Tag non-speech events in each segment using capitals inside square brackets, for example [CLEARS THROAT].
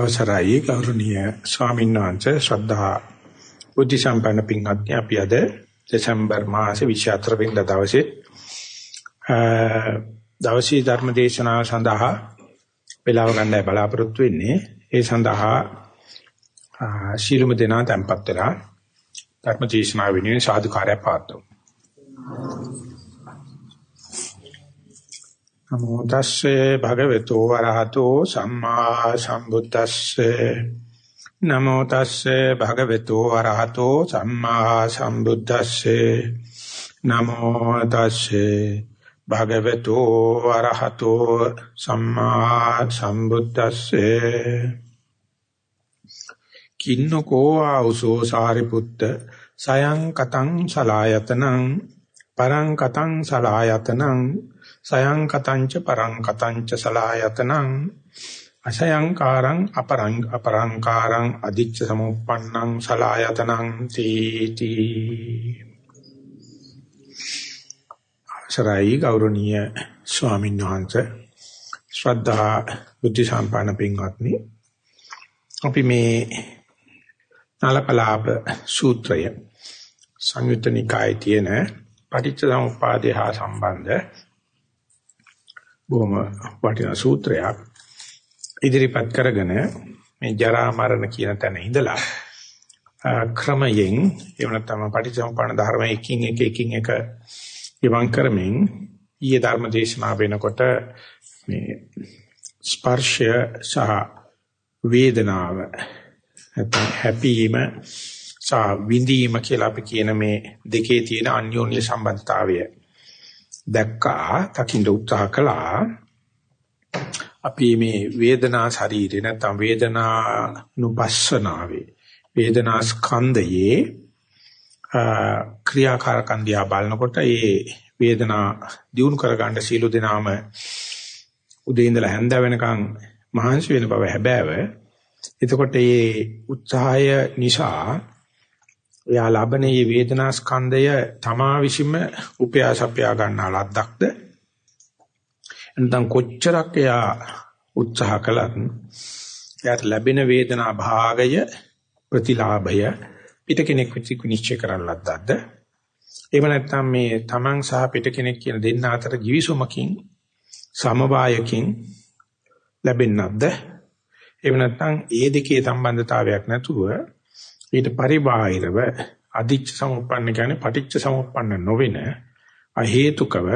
අවසරයි ගෞරවනීය ස්වාමීන් වහන්සේ ශ්‍රද්ධා බුද්ධ සම්පන්න පින්වත්නි අපි අද දෙසැම්බර් මාසේ 24 වෙනිදා දවසේ දවසේ ධර්ම දේශනාව සඳහා වේලාව ගන්නයි බලාපොරොත්තු වෙන්නේ. ඒ සඳහා ශීලමු දෙනා tempත් වෙලා ධර්ම දේශනාව වෙනුවෙන් සාදුකාරය පාත්තුමු නමෝ තස්සේ භගවතු වරහතෝ සම්මා සම්බුද්දස්සේ. නමෝ තස්සේ භගවතු වරහතෝ සම්මා සම්බුද්දස්සේ. නමෝ තස්සේ භගවතු වරහතෝ සම්මා සම්බුද්දස්සේ. කින්නකෝ ආවසෝ සාරිපුත්ත සයං කතං සලායතනං පරං කතං සලායතනං සයං කතංච පරං කතංච සලායතනං අසයංකාරං අපරං අපරංකාරං අදිච්ච සමුප්පන්නං සලායතනං තීති. අවසරයි ගෞරවනීය ස්වාමීන් වහන්සේ. ශ්‍රද්ධා බුද්ධ සම්පන්න පින්වත්නි. අපි මේ නලපලාප සූත්‍රය සංයුත්ත නිකායේ තියෙන පටිච්ච සමුප්පාදේ හා සම්බන්ධ බොහොම වටිනා සූත්‍රයක්. ඉදිරිපත් කරගෙන මේ ජරා මරණ කියන තැන ඉඳලා ක්‍රමයෙන් එහෙම නැත්නම් පටිච්චසමුප්පාද ධර්ම එකින් එක එකින් එක ඉවන් කරමින් ඊයේ ධර්ම දේශනා වෙනකොට මේ ස්පර්ශය සහ වේදනාව නැත්නම් හැපීම සහ විඳීම කියලා අපි කියන මේ දෙකේ තියෙන අන්‍යෝන්‍ය සම්බන්ධතාවය දැක්කා දකින්න උත්සාහ කළා. අපි මේ වේදනා ශරීරේ නැත්නම් වේදනා නුපස්සනාවේ වේදනා ස්කන්ධයේ ක්‍රියාකාරකම් දිහා බලනකොට ඒ වේදනා දියුණු කරගන්න සීල දෙනාම උදේ ඉඳලා හැන්ද වෙනකන් මහන්සි වෙන බව හැබෑව. එතකොට මේ උත්සාහය නිසා එයා ලබන මේ වේදනා ස්කන්ධය තමා විසින්ම උපයාසපයා ගන්නා ලද්දක්ද? එනතන් කොච්චරක් එයා උත්සාහ කළත් එයාට ලැබෙන වේදනා භාගය ප්‍රතිලාභය පිට කෙනෙක් විනිශ්චය කරන්න ලද්දක්ද? එහෙම නැත්නම් මේ තමන් සහ පිට කෙනෙක් කියන දෙන්න අතර givisුමකින් සමவாயකින් ලැබෙන්නක්ද එහෙම නැත්නම් ඒ දෙකේ සම්බන්ධතාවයක් නැතුව ඊට පරිබාහිරව අදිච්ච සමුප්පන්න කියන්නේ පටිච්ච සමුප්පන්න නොවෙන අ හේතුකව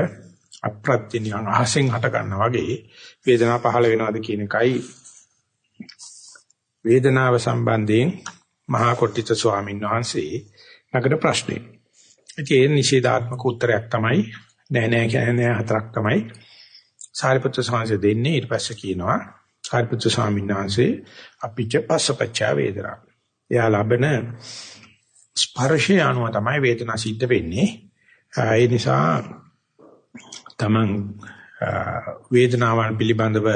අප්‍රත්‍ය නිකන් අහසෙන් හට ගන්නා වගේ වේදනාව පහළ වෙනවද කියන එකයි වේදනාව සම්බන්ධයෙන් මහා කොට්ටිත ස්වාමීන් වහන්සේ නගර ප්‍රශ්නේ. ඒ නිෂේධාත්මක උත්තරයක් තමයි නෑ නෑ කියන්නේ හතරක් තමයි සාරිපුත්‍ර ස්වාමීන් දෙන්නේ ඊට පස්සේ කියනවා සාරිපුත්‍ර ස්වාමීන් වහන්සේ අපිච්ච පස්සපච්චා වේදනා එයා ලබන ස්පර්ශය අනුව තමයි වේදනාව සිද්ධ වෙන්නේ. ඒ නිසා තමන් වේදනාවන් පිළිබඳව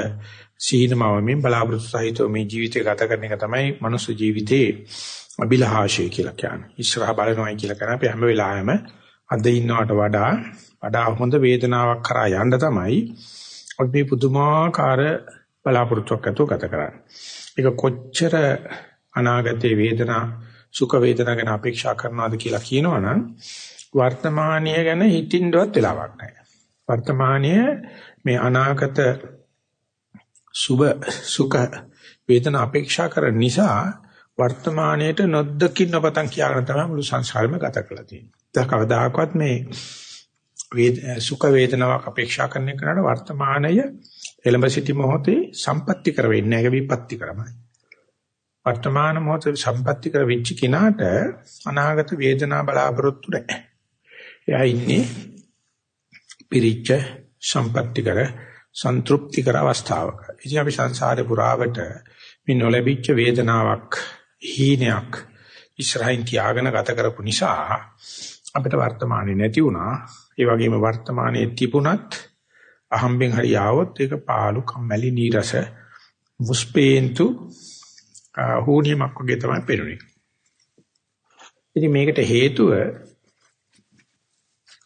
සීනමවමින් බලාපොරොත්තු සහිතව මේ ජීවිතය ගත කරන එක තමයි මනුස්ස ජීවිතයේ අභිලාෂය කියලා කියන්නේ. ඉස්සරහ බලනවායි කියලා කරන අපි හැම වෙලාවෙම අද ඉන්නවට වඩා වඩා හොඳ වේදනාවක් කරා යන්න තමයි අපි පුදුමාකාර බලාපොරොත්තුවක් ඇතුව ගත කරන්නේ. ඒක කොච්චර අනාගතයේ වේදනා සුඛ වේදනා ගැන අපේක්ෂා කරනවාද කියලා කියනවනම් වර්තමානීය ගැන හිතින්නවත් වෙලාවක් නැහැ. වර්තමානීය මේ අනාගත සුභ සුඛ වේදනා අපේක්ෂා කරන නිසා වර්තමානයේට නොදකින් නොපතන් කියාගෙන තමයි මුළු සංසාරෙම ගත කරලා තියෙන්නේ. ඒක කවදාකවත් මේ සුඛ වේදනාවක් අපේක්ෂා කරන එකට වර්තමානය එළඹ සිටි මොහොතේ සම්පත්‍ති කර වෙන්නේ නැහැ විපත්‍ති කරමයි. වර්තමාන මොහොතේ සම්පත්‍ති කර වෙච්ච කෙනාට අනාගත වේදනා බලාපොරොත්තු නැහැ. එයා ඉන්නේ පිරිච්ච සම්පත්‍ති කර සන්තුප්ති කර අවස්ථාවක. ඉතින් අපි සංසාරේ පුරාවට මේ නොලැබිච්ච වේදනාවක් හීනයක් ඉස්රායින් තියාගෙන ගත කරපු නිසා අපිට වර්තමානයේ නැති වුණා. ඒ වගේම වර්තමානයේ තිබුණත් අහම්බෙන් හරි ආවොත් ඒක පාලු කම්මැලි නීරස මුස්පේන්තු හෝනියමක් වගේ තමයි පේන්නේ. ඉතින් මේකට හේතුව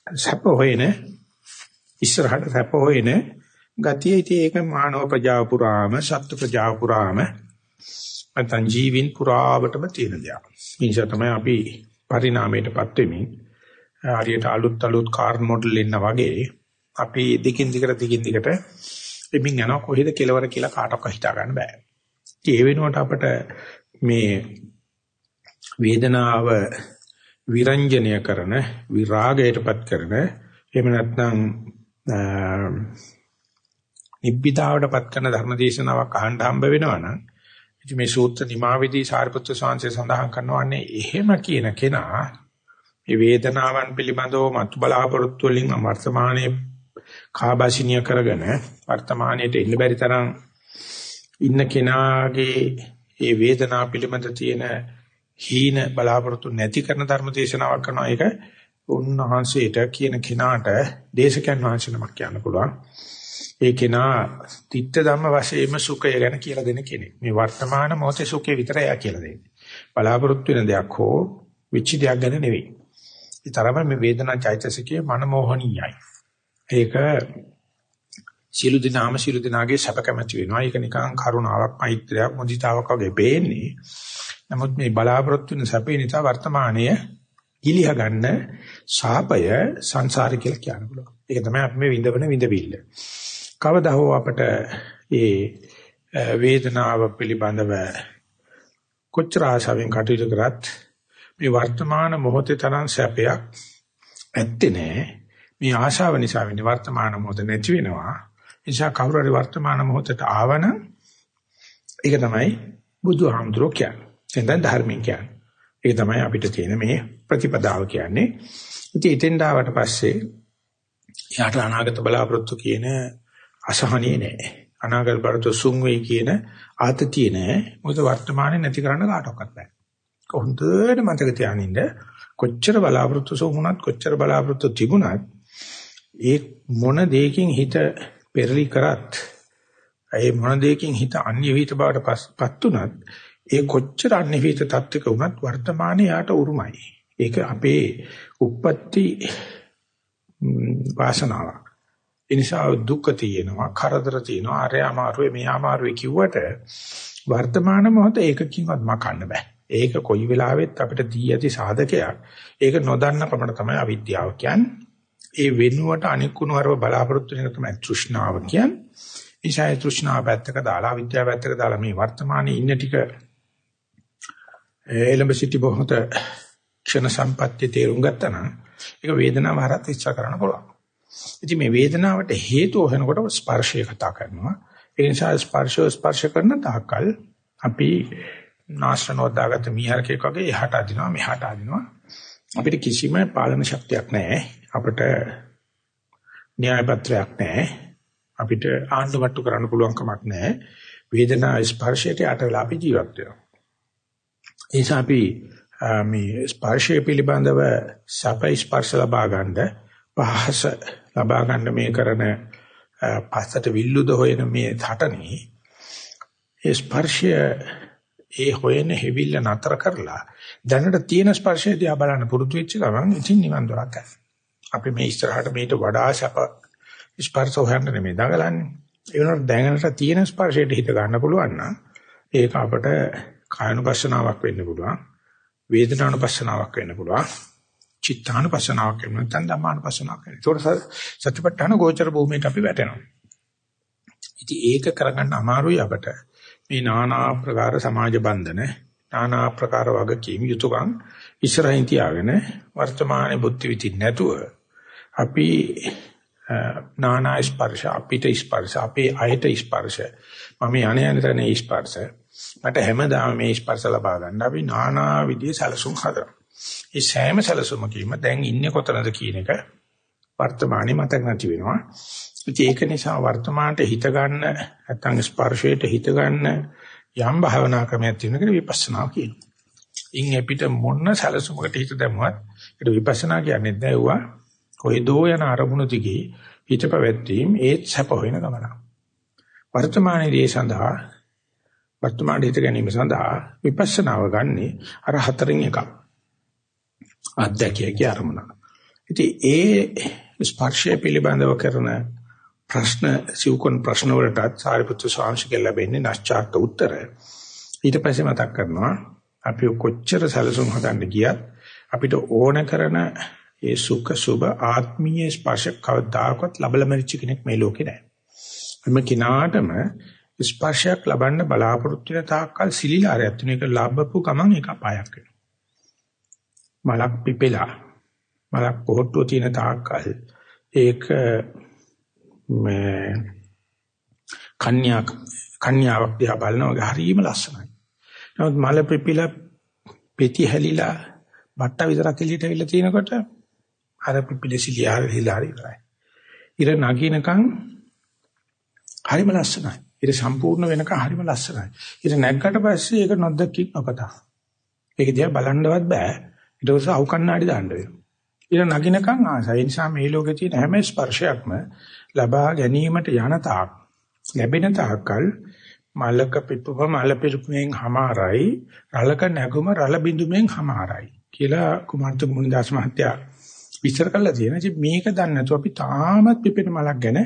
සැප හොයන ඉස්සරහට සැප හොයන ගතිය ඉතින් ඒක මානව ප්‍රජාව පුරාම සත්ත්ව ප්‍රජාව පුරාම නැත්නම් ජීවින් පුරාවටම තියෙන දෙයක්. ඒ නිසා තමයි අපි පරිණාමයටපත් වෙමින් හරියට අලුත් අලුත් කාර් මොඩල් එන්න වගේ අපි දිගින් දිගට දිගින් දිගට එමින් යනවා කොහෙද කෙලවර කියලා කාටවත් හිතා ගන්න බෑ. ඒ වෙනුවට අපිට මේ වේදනාව විරංජනය කරන විරාගයටපත් කරන එහෙම නැත්නම් නිබ්බිදාවටපත් කරන ධර්මදේශනාවක් අහන්න හම්බ වෙනවා නම් ඉතින් මේ සූත්‍ර නිමාවේදී සාරිපුත්‍ර ස්වාමීන් සඳහන් කරනවානේ එහෙම කියන කෙනා මේ වේදනාවන් පිළිබඳව මතු බලාපොරොත්තු වලින් වර්තමානයේ කාබාසිනිය කරගෙන වර්තමානයේට ඉන්න බැරි තරම් ඉන්න කෙනාගේ මේ වේදනාව පිළිබඳ තියෙන හීන බලාපොරොත්තු නැති කරන ධර්ම දේශනාවක් කරනවා. ඒක උන්වහන්සේට කියන කෙනාට දේශකයන් වහන්සේ නමක් කියන්න පුළුවන්. ඒ කෙනා තිත්ත ධම්ම වශයෙන්ම සුඛය ගැන කියලා දෙන කෙනෙක්. මේ වර්තමාන මොහොතේ සුඛය විතරයි යා කියලා දෙන්නේ. බලාපොරොත්තු වෙන දෙයක් හෝ විචි දෙයක් ගැන නෙවෙයි. ඒ තරම මේ වේදනා චෛතසිකයේ මනමෝහණීයයි ඒක සියලු දිනාම සියලු දිනාගේ සැප කැමැති වෙනවා ඒක නිකන් කරුණාවක් මෛත්‍රියක් මුදිතාවක් වගේ පේන්නේ නමුත් මේ බලාපොරොත්තු වෙන සැපේ නිසා වර්තමානයේ ගිලිහ ගන්න ශාපය සංසාරය කියලා කියන්න පුළුවන්. ඒක තමයි අපි මේ විඳවන විඳවිල්ල. කවදා හෝ අපට මේ වේදනාව පිළිබඳව කොච්චර ආශාවෙන් කටයුතු කරත් මේ වර්තමාන මොහොතේ තරම් සැපයක් ඇත්තේ නෑ. මේ ආශාව නිසා වෙන්නේ වර්තමාන මොහොත නැති වෙනවා. නිසා කවුරු හරි වර්තමාන මොහොතට ආවනම් ඒක තමයි බුදුහාමුදුරුවෝ කියන්නේ. එතෙන් ධර්මයෙන් කියන්නේ. ඒක තමයි අපිට තියෙන මේ ප්‍රතිපදාව කියන්නේ. ඉතින් එතෙන් ආවට පස්සේ යාට අනාගත බලාපොරොත්තු කියන අසහනිය නෑ. අනාගත බලාපොරොත්තු සුන් වෙයි කියන ආතතිය නෑ. මොකද වර්තමානයේ නැති කරන්න කාටවත් බෑ. හොඳට මතක තියානින්න කොච්චර බලාපොරොත්තු සෝමුණත් කොච්චර බලාපොරොත්තු තිබුණත් ඒ මොන දෙයකින් හිත පෙරලි කරත් ඒ මොන දෙයකින් හිත අන්‍ය විහිිත බවට පත් උනත් ඒ කොච්චර අනිවිත තත්ත්වක වුණත් වර්තමානයේ යාට උරුමයි. ඒක අපේ උප්පත්ති වාසනාවක්. ඒ නිසා දුක තියෙනවා, කරදර තියෙනවා, අරය අමාරුවේ මේ අමාරුවේ කිව්වට වර්තමාන මොහොත ඒකකින්වත් මකන්න බෑ. ඒක කොයි වෙලාවෙත් අපිට දී ඇති සාධකයක්. ඒක නොදන්න කමට තමයි අවිද්‍යාව කියන්නේ. ඒ වෙනුවට අනිකුණු හරව බලාපොරොත්තු වෙන තමයි තෘෂ්ණාව කියන්නේ. ඒසයි තෘෂ්ණාව පැත්තක දාලා විද්‍යාව පැත්තක දාලා මේ වර්තමානයේ ඉන්න ටික එළඹ සිටි බොහොත ක්ෂණ සම්පත්‍ය තේරුම් ගත්තා නම් ඒක වේදනාව හරහා ඉච්ඡා කරන්න පුළුවන්. ඉතින් මේ වේදනාවට හේතු හොයනකොට ස්පර්ශය කතා කරනවා. ඒ නිසා ස්පර්ශය ස්පර්ශ කරන තාකල් අපි නාශනෝ දාගත මිහරකෙක් වගේ එහාට අදිනවා මෙහාට අදිනවා. අපිට කිසිම පාලන ශක්තියක් නැහැ. අපිට න්‍යාය පත්‍රයක් නැහැ. අපිට ආණ්ඩුමට්ටු කරන්න පුළුවන් කමක් නැහැ. වේදනා ස්පර්ශයට යට වෙලා අපි ජීවත් වෙනවා. ඒ නිසා අපි මේ ස්පර්ශය පිළිබඳව සප ස්පර්ශ ලබා ගන්න පහස ලබා ගන්න මේ කරන පස්සට විල්ලුද හොයන මේ හටනේ ඒ ස්පර්ශය ඒ හොයන හැවිල්ල නතර කරලා දැනට තියෙන ස්පර්ශය දිහා බලන්න පුරුදු වෙච්ච ගමන් ඉතින් නිවන් දොරක් ගන්න. අපි මේ ඉස්සරහට මේට වඩා සප ස්පර්ශ හොයන්න නෙමෙයි දඟලන්නේ. ඒ වෙනකොට දැනට තියෙන ස්පර්ශයට හිත ගන්න පුළුවන් නම් ඒක අපට කායනුපස්සනාවක් වෙන්න පුළුවන්. වේදනානුපස්සනාවක් වෙන්න පුළුවන්. චිත්තානුපස්සනාවක් වෙන්න නැත්නම් ධම්මානුපස්සනාවක් වෙන්න. ඒකට සත්‍යපට්ඨාන ගෝචර භූමියට අපි වැටෙනවා. ඉතින් ඒක කරගන්න අමාරුයි අපට. මේ নানা ආකාර සමාජ බන්ධන, নানা ආකාර වගකීම් යුතුයකම් ඉස්සරහින් තියාගෙන වර්තමානයේ බුද්ධ විදිහ නැතුව අපි නානා ස්පර්ශ අපිට ස්පර්ශ අපේ අයට ස්පර්ශ මම යන්නේ යන්නේ ස්පර්ශ මට හැමදාම මේ ස්පර්ශ ලබා ගන්න අපි নানা විදිහේ සැලසුම් හදනවා. ඒ සෑම සැලසුමකීම දැන් ඉන්නේ කොතනද කියන එක වර්තමානයේ මතක නැති වෙනවා. ඉතින් ඒක නිසා වර්තමානට හිත ගන්න නැත්නම් ස්පර්ශයට හිත ගන්න යම් භාවනා ක්‍රමයක් තියෙනවා විපස්සනා කියනවා. ඉන් අපිට මොන සැලසුමකට හිත දැමුවත් ඒක විපස්සනා කියන්නේ නැවුවා කොයිදෝ යන අරමුණු දිගේ හිත පැවැත්වීම ඒත් සැප වෙන ගමන. වර්තමානයේදී සඳහා වර්තමාන හිත ගැනීම සඳහා විපස්සනාව ගන්නේ අර හතරින් එකක්. අධ්‍යක්ෂයේ ආරමුණ. ඉතින් ඒ ස්පර්ශය පිළිබඳව කරන ප්‍රශ්න සිව්කොන් ප්‍රශ්න වලට සාරිපුත්‍ර ස්වාමීන් ලැබෙන්නේ නැස්චාර්ත උත්තර. ඊට පස්සේ මතක් කරනවා අපි කොච්චර සැලසුම් හදන්න ගියත් අපිට ඕන කරන ඒ සුඛ සුබ ආත්මීය ස්පර්ශ කවදාකවත් ලබල මරිච්ච කෙනෙක් මේ ලෝකේ නැහැ. හැම කිනාටම ස්පර්ශයක් ලබන්න බලාපොරොත්තු වෙන තාක්කල් සිලිලාරයක් තුන එක ලැබපු ගමන් ඒක අපායක් වෙනවා. මලක් පිපෙලා මලක් පොහට්ටුව තියෙන තාක්කල් ඒක මේ කන්‍යා කන්‍යාවක් දිහා බලනවා හරිම ලස්සනයි. නමුත් මල පිපිලා පෙති හැලිලා බට්ට විතරක් එළියට ඇවිල්ලා තිනකොට අර පිපිලිසිලිය හරිලා හරි ඉවරයි. ඉර නගිනකන් හරිම ලස්සනයි. ඉර සම්පූර්ණ වෙනකන් හරිම ලස්සනයි. ඉර නැග්ගට පස්සේ ඒක නොදකින් අපතා. ඒක දිහා බලන්නවත් බෑ. ඊට පස්සේ අවු කණ්ණාඩි දාන්න වෙනවා. ඉර නගිනකන් ආසයි. ඒ නිසා මේ ලෝකේ තියෙන හැම ස්පර්ශයක්ම ලබා ගැනීමට යන තාක් ලැබෙන තාක්කල් මලක පිපුම මල පිපුමෙන් හමාරයි රලක නැගුම රල බිඳුමෙන් හමාරයි කියලා කුමාරතු මුනිදාස් මහත්තයා විස්තර කරලා තියෙනවා. ඉතින් මේක දන්නේ නැතුව අපි තාමත් පිපෙන මලක් ගැන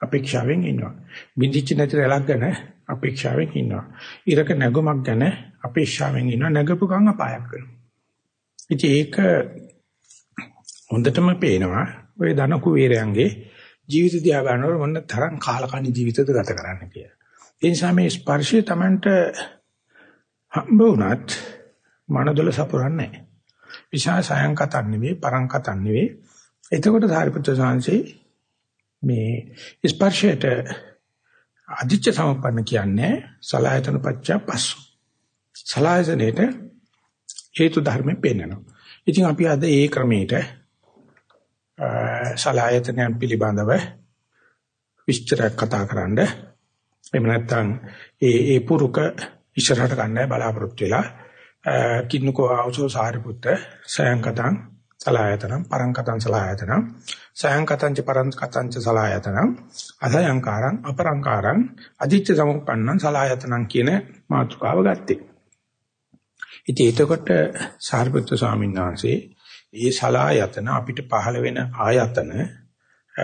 අපේක්ෂාවෙන් ඉන්නවා. බින්දිච්ච නැති රැලක් ගැන අපේක්ෂාවෙන් ඉන්නවා. ඉරක නැගුමක් ගැන අපේක්ෂාවෙන් ඉන්නවා. නැගපු ගමන් අපායක් වෙනවා. ඉතින් ඒක හොඳටම පේනවා ඔය ධන කුවේරයන්ගේ ජීවිත දිහා බලනකොට මොන තරම් කාලකන්ණි ජීවිතද ගත කරන්න කියලා. ඒ නිසා මේ ස්පර්ශය Tamanට හම්බ වුණත් මනදොල සපුරන්නේ නැහැ. විශාල සයන් කතන් නෙවෙයි පරං කතන් නෙවෙයි. එතකොට සාරිපුත්‍ර සාංශේ මේ ස්පර්ශයට අධිච්ච සමපන්න කියන්නේ සලායතන පච්චා පස්සු. සලායතනෙට හේතු ධර්මෙ පෙන්නනවා. ඉතින් අපි අද ඒ ක්‍රමයට සලායතනයන් පිළිබඳව විස්තරයක් කතා කරන්න. එහෙම නැත්නම් ඒ ඒ පුරුක ඉස්සරහට ගන්නයි බලාපොරොත්තු වෙලා කින්නකෝ ආවසෝ සාරිපුත්ත සයන්කතං සලායතනම් පරංකතං සලායතනම් සයන්කතං ච පරංකතං ච සලායතනම් අසයන්කාරං අපරංකාරං අදිච්ච සමුප්පන්නං සලායතනම් කියන මාතෘකාව ගත්තේ. ඉතින් එතකොට සාරිපුත්‍ර ස්වාමීන් වහන්සේ ඒ සලායතන අපිට පහළ වෙන ආයතන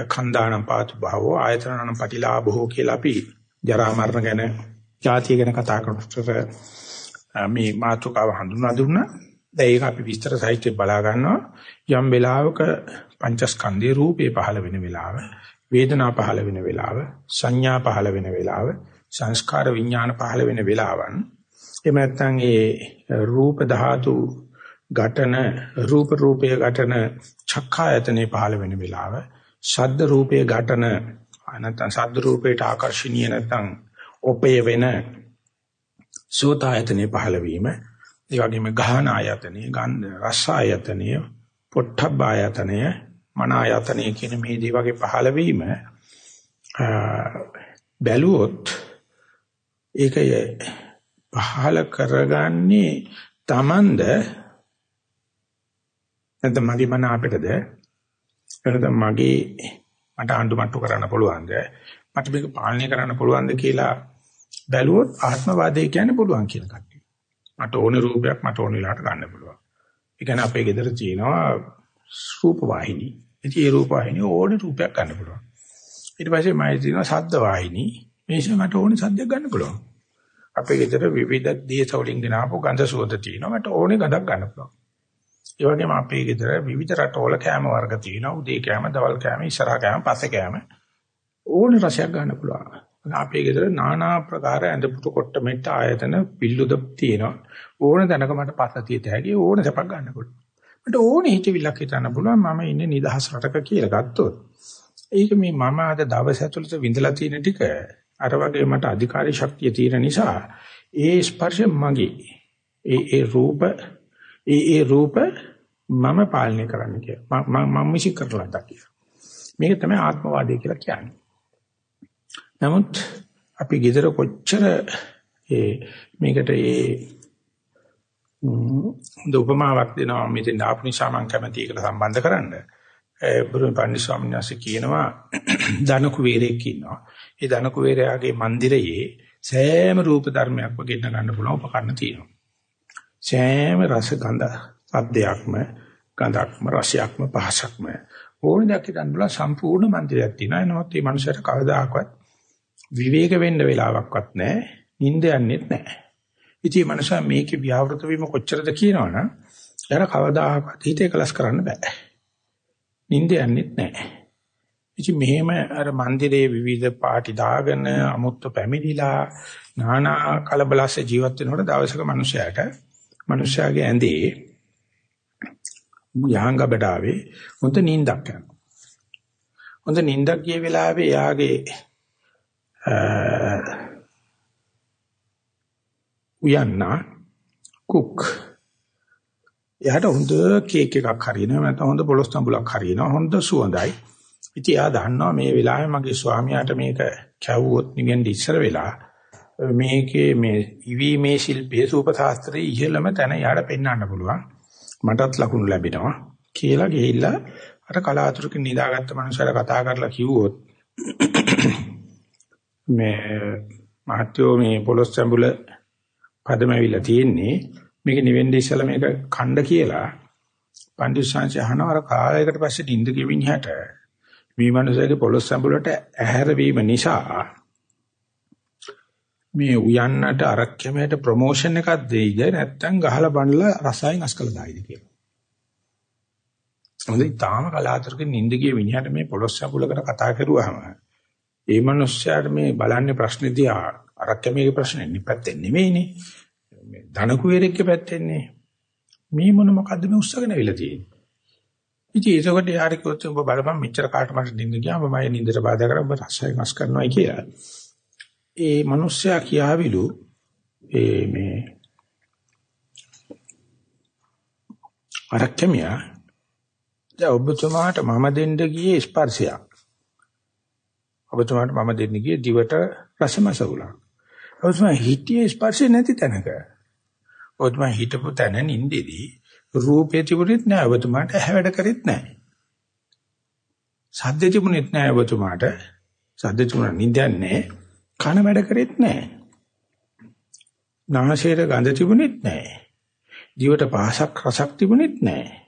කන්දානම් පාතු භවෝ ආයතනනම් පටිලාභෝ කියලා අපි ජරා මරණ ගැන ජාතිය ගැන කතා කරනකොට මේ මාතෘකාව හඳුන්වා දුන්නා. දැන් ඒක අපි විස්තර සහිතව බලා ගන්නවා. යම් වෙලාවක පංචස්කන්ධේ රූපේ පහළ වෙන වෙලාව, වේදනා පහළ වෙන වෙලාව, සංඥා පහළ වෙන වෙලාව, සංස්කාර විඥාන පහළ වෙන වෙලාවන් එහෙම නැත්නම් ඒ රූප ධාතු ඝටන රූප රූපයේ ඝටන චක්ඛායතනේ පහළ වෙන වෙලාව ශබ්ද රූපයේ ඝටන නැත්නම් ශබ්ද රූපයට ආකර්ෂණීය නැත්නම් ඔපේ වෙන සෝතායතනේ පහළ වීම ඒ වගේම ගහන ආයතනේ ගන්ධ රස ආයතනේ පොට්ටබ්බ ආයතනේ මන ආයතනේ කියන මේ දේ වගේ පහළ වීම බැලුවොත් ඒක පහළ කරගන්නේ Tamand නැත්නම් මගේ මන අපිටද? එහෙනම් මගේ මට ආණ්ඩු මට්ටු කරන්න පුළුවන්ද? මට මේක පාලනය කරන්න පුළුවන්ද කියලා බැලුවොත් ආත්මවාදය කියන්නේ පුළුවන් කියන කට්ටිය. මට ඕන රූපයක් මට ඕන වෙලාවට ගන්න පුළුවන්. ඒ කියන්නේ අපේ ගෙදර තියෙනවා රූප වාහිනී. ඉතින් ඒ රූප වාහිනිය ඕන රූපයක් ගන්න පුළුවන්. ඊට පස්සේ මම තියෙනවා ශබ්ද වාහිනී. මේක මට ඕන සද්දයක් ගන්න පුළුවන්. අපේ ගෙදර විවිධ දේශවලින් ගෙනාවු ගඳ සුවඳ තියෙනවා. මට ඕනේ ගඳක් ගන්න පුළුවන්. ඒ වගේම අපේ ගෙදර විවිධ රටවල කෑම වර්ග තියෙනවා. උදේ කෑම, දවල් කෑම, ඉස්සරහ කෑම, පස්සේ කෑම. ඕනේ රසයක් ගන්න පුළුවන්. අපේ ගෙදර নানা ප්‍රකාර ඇඳ පුතු කොට මෙට්ට ආයතන පිල්ලුද තියෙනවා. ඕන දැනක මට පස්ස තියත හැකි ඕන සපක් ගන්නකොට. මට ඕනේ හිතවිල්ලක් හිතන්න පුළුවන් මම ඉන්නේ නිදහස් රටක කියලා ගත්තොත්. ඒක මේ මම අද දවස් ඇතුළත විඳලා තියෙන ටික අර වගේ මට අධිකාරී ශක්තිය තියෙන නිසා ඒ ස්පර්ශ මගේ. ඒ ඒ රූප ඒ ඒ රූප මම පාලනය කරන්න කියලා. මම මම මිසි කරලා දකින්න. මේක තමයි ආත්මවාදය කියලා කියන්නේ. නමුත් අපි gedara කොච්චර ඒ මේකට ඒ හොඳ උපමාවක් දෙනවා මෙතෙන් ආපු නිසා මම කැමති ඒකට සම්බන්ධ කරන්න. ඒ බුදුන් පන්දි ස්වාමීන් වහන්සේ කියනවා [CLEARS THROAT] ධන කුවේරයෙක් ඉන්නවා. ඒ ධන කුවේරයාගේ මන්දිරයේ සෑම රූප ධර්මයක්ම ගෙන්න ගන්න පුළුවන් උපකරණ තියෙනවා. සෑම රස ගඳ සද්දයක්ම ගඳක්ම රසයක්ම පහසක්ම ඕන දෙයක් හිතන්න බුලා සම්පූර්ණ මන්දිරයක් තියෙනවා. එනමුත් මේ මනුස්සයාට කවදාකවත් විවේක වෙන්න වෙලාවක්වත් නැහැ. නිින්ද යන්නෙත් නැහැ. ඉතින් මනුෂයා මේකේ ව්‍යවෘත වීම කොච්චරද කියනවනම් එයාට කවදාහක්වත් හිත එකලස් කරන්න බෑ. නිින්ද යන්නේත් නැහැ. ඉතින් මෙහෙම අර මන්දිරයේ විවිධ පාටි දාගෙන අමුත්ත පැමිණිලා නානා කලබලස්ස ජීවත් වෙනකොට දවසක මිනිසයාට මිනිසයාගේ ඇඳේ යහංග බඩාවේ හොඳ නිින්දක් යනවා. හොඳ නිින්දක් ගිය වෙලාවේ යාගේ උයන්නා කුක්. එයාට හොඳ කේක් එකක් හරිනවා නැත්නම් හොඳ පොලොස් තඹුලක් හරිනවා හොඳ සුවඳයි. ඉතින් එයා දන්නවා මේ වෙලාවේ මගේ ස්වාමියාට මේක කැවුවොත් නිවෙන්න ඉස්සර වෙලා මේකේ මේ ඉවීමේ ශිල්පයේ සූපශාස්ත්‍රයේ ඉහළම තැන යාට පෙන්වන්න පුළුවන්. මටත් ලකුණු ලැබෙනවා කියලා ගිහිල්ලා අර කලාතුරකින් නිදාගත්ත මනුස්සයලා කතා කරලා කිව්වොත් මේ මහත්යෝ මේ පොලොස් සම්බුල පදමවිලා තියෙන්නේ මේක නිවෙන්නේ ඉස්සලා මේක ඛණ්ඩ කියලා පන්දිසාංශ අහනවර කාලයකට පස්සේ නිින්ද ගෙවින් හැට මේ මනුස්සයාගේ පොලොස් සම්බුලට ඇහැර වීම නිසා මේ උයන්නට අරක්කමයට ප්‍රොමෝෂන් එකක් දෙයිද නැත්නම් ගහලා බණලා රසයෙන් අස්කලා දායිද කියලා. හොඳයි තාම කලාතුරකින් නිින්ද ගිය මිනිහට මේ පොලොස් සම්බුලකට කතා කරුවාම ඒ මනුස්සයාට මේ බලන්නේ ප්‍රශ්නේ දිහා අරක්කමේ ප්‍රශ්නේ නිපැත්තේ නෙමෙයිනේ. මේ ධනකුවේරෙක්ගේ පැත්තෙන්නේ. මේ මොන මොකද්ද මේ උස්සගෙන අවිලා තියෙන්නේ. ඉතින් ඒකකොට යාර කිව්වොත් ඔබ බලපන් මෙච්චර කාට මට නිින්ද ගියාම මම නිින්දට බාධා කරා ඔබ රසය මස් කරනවා කියලා. ඒ මිනිස්සයා කියාවිලු ඒ මේ අරක්කමියා දැන් ඔබතුමාට මම දෙන්න ගියේ ස්පර්ශයක්. ඔබතුමාට මම දෙන්න ගියේ දිවට රසමසවුලක්. ඔබතුමා හිතියේ ස්පර්ශය නැති තැනක. ඔබතුමා හිටපු තැන නින්දෙදී රූපේ තිබුණෙත් නෑ ඔබතුමාට ඇහැ වැඩ කරෙත් නෑ. සද්ද තිබුණෙත් නෑ ඔබතුමාට. සද්ද තිබුණා නිදන්නේ කන වැඩ කරෙත් නෑ. නාසයේ ගඳ තිබුණෙත් නෑ. දිවට පහසක් රසක් තිබුණෙත් නෑ.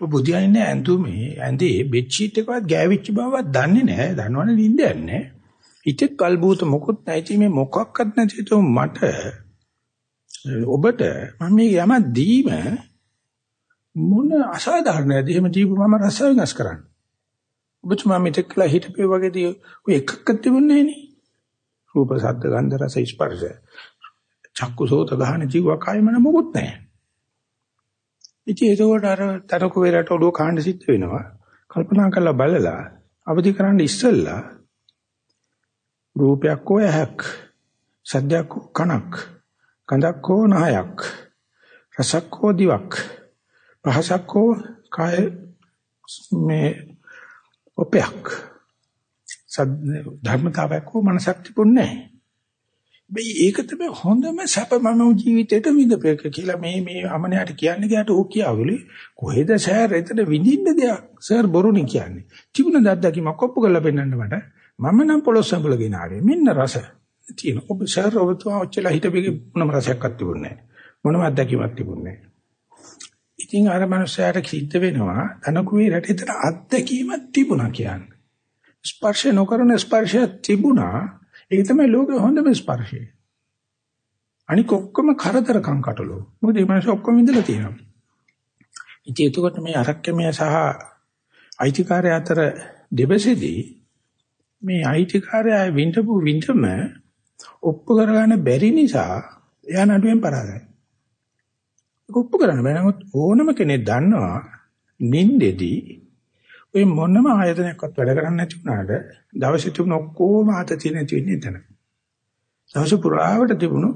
ඔබ බුදියන්නේ ඇඳුමේ ඇඳේ බෙඩ්ෂීට් එකවත් ගෑවිච්ච බවවත් දන්නේ නෑ. දන්නවනේ නිින්ද යන්නේ. ඉතින් කල්බූත මොකුත් නැති මේ මොකක්වත් නැති මට ඔබට මම මේ යම දීම මොන අසාධාරණයද එහෙම දීපු මම රස වෙනස් කරන්නේ. ඔබතුමා මෙතෙක් කළා හිටපේ වගේදී ඔය එකක්වත් තිබුණේ නෑනේ. රූප ශබ්ද ගන්ධ රස ස්පර්ශ. චක්කු සෝත ගහන ජීව කායමන මොකුත් නෑ. ඉතින් ඒකෝට අර තරක වේරට ඔළුව කාණ්ඩ සිද්ධ වෙනවා. කල්පනා කරලා බලලා අවදි කරන්න ඉස්සෙල්ලා රූපයක් හෝ ඇහක් සද්දයක් හෝ කනක් ගඳක් හෝ නහයක් රසක් හෝ දිවක් පහසක් හෝ කාය මේ ඔපයක් ධර්මතාවයක් හෝ මනසක් තිබුණේ නැහැ. මේ ඒක තමයි හොඳම සැප මම ජීවිතේට විඳපේක කියලා මේ මේ අමනයාට කියන්නේ ගියාට ඕක කියාවලු. කොහෙද සර් එතන විඳින්න දෙයක්? සර් බොරුනේ කියන්නේ. තිබුණ දද්දකිමක් ඔප්පු කරලා පෙන්නන්න මට. මම නම් පොළොස් සම්බල ගෙනාවේ මෙන්න රස. තියෙන. ඔබ සර් ඔබතුමා ඔච්චර හිටපෙගේ මොනම රසයක්වත් තිබුණේ නැහැ. මොනම අත්දැකීමක් තිබුණේ නැහැ. ඉතින් අර මනුස්සයාට සිද්ධ වෙනවා ධනකුවේ රටේතර අත්දැකීමක් තිබුණා කියන්නේ. ස්පර්ශ නොකරන ස්පර්ශය තිබුණා. ඒක තමයි ලෝකේ හොඳම ස්පර්ශය. අනික ඔක්කොම කරදරකම් කටලු. මොකද මේ මනුස්ස ඔක්කොම ඉඳලා තියෙනවා. ඉතින් එතකොට මේ අරක්කමය සහ අයිතිකාරය අතර දෙබසෙදී මේ අයිතිකාරය විඳපු විඳම ඔප්පු කරගන්න බැරි නිසා එයා නඩුවෙන් පරාදයි. ඔප්පු කරන්න බෑ. නමුත් ඕනම කෙනෙක් දන්නවා නින්දෙදී ඔය මොනම ආයතනයක්වත් වැඩ කරන්නේ නැති වුණාට දවසේ තුන ඔක්කොම ආතතිය නැති වෙන්නේ එතන. දවස පුරාවට තිබුණු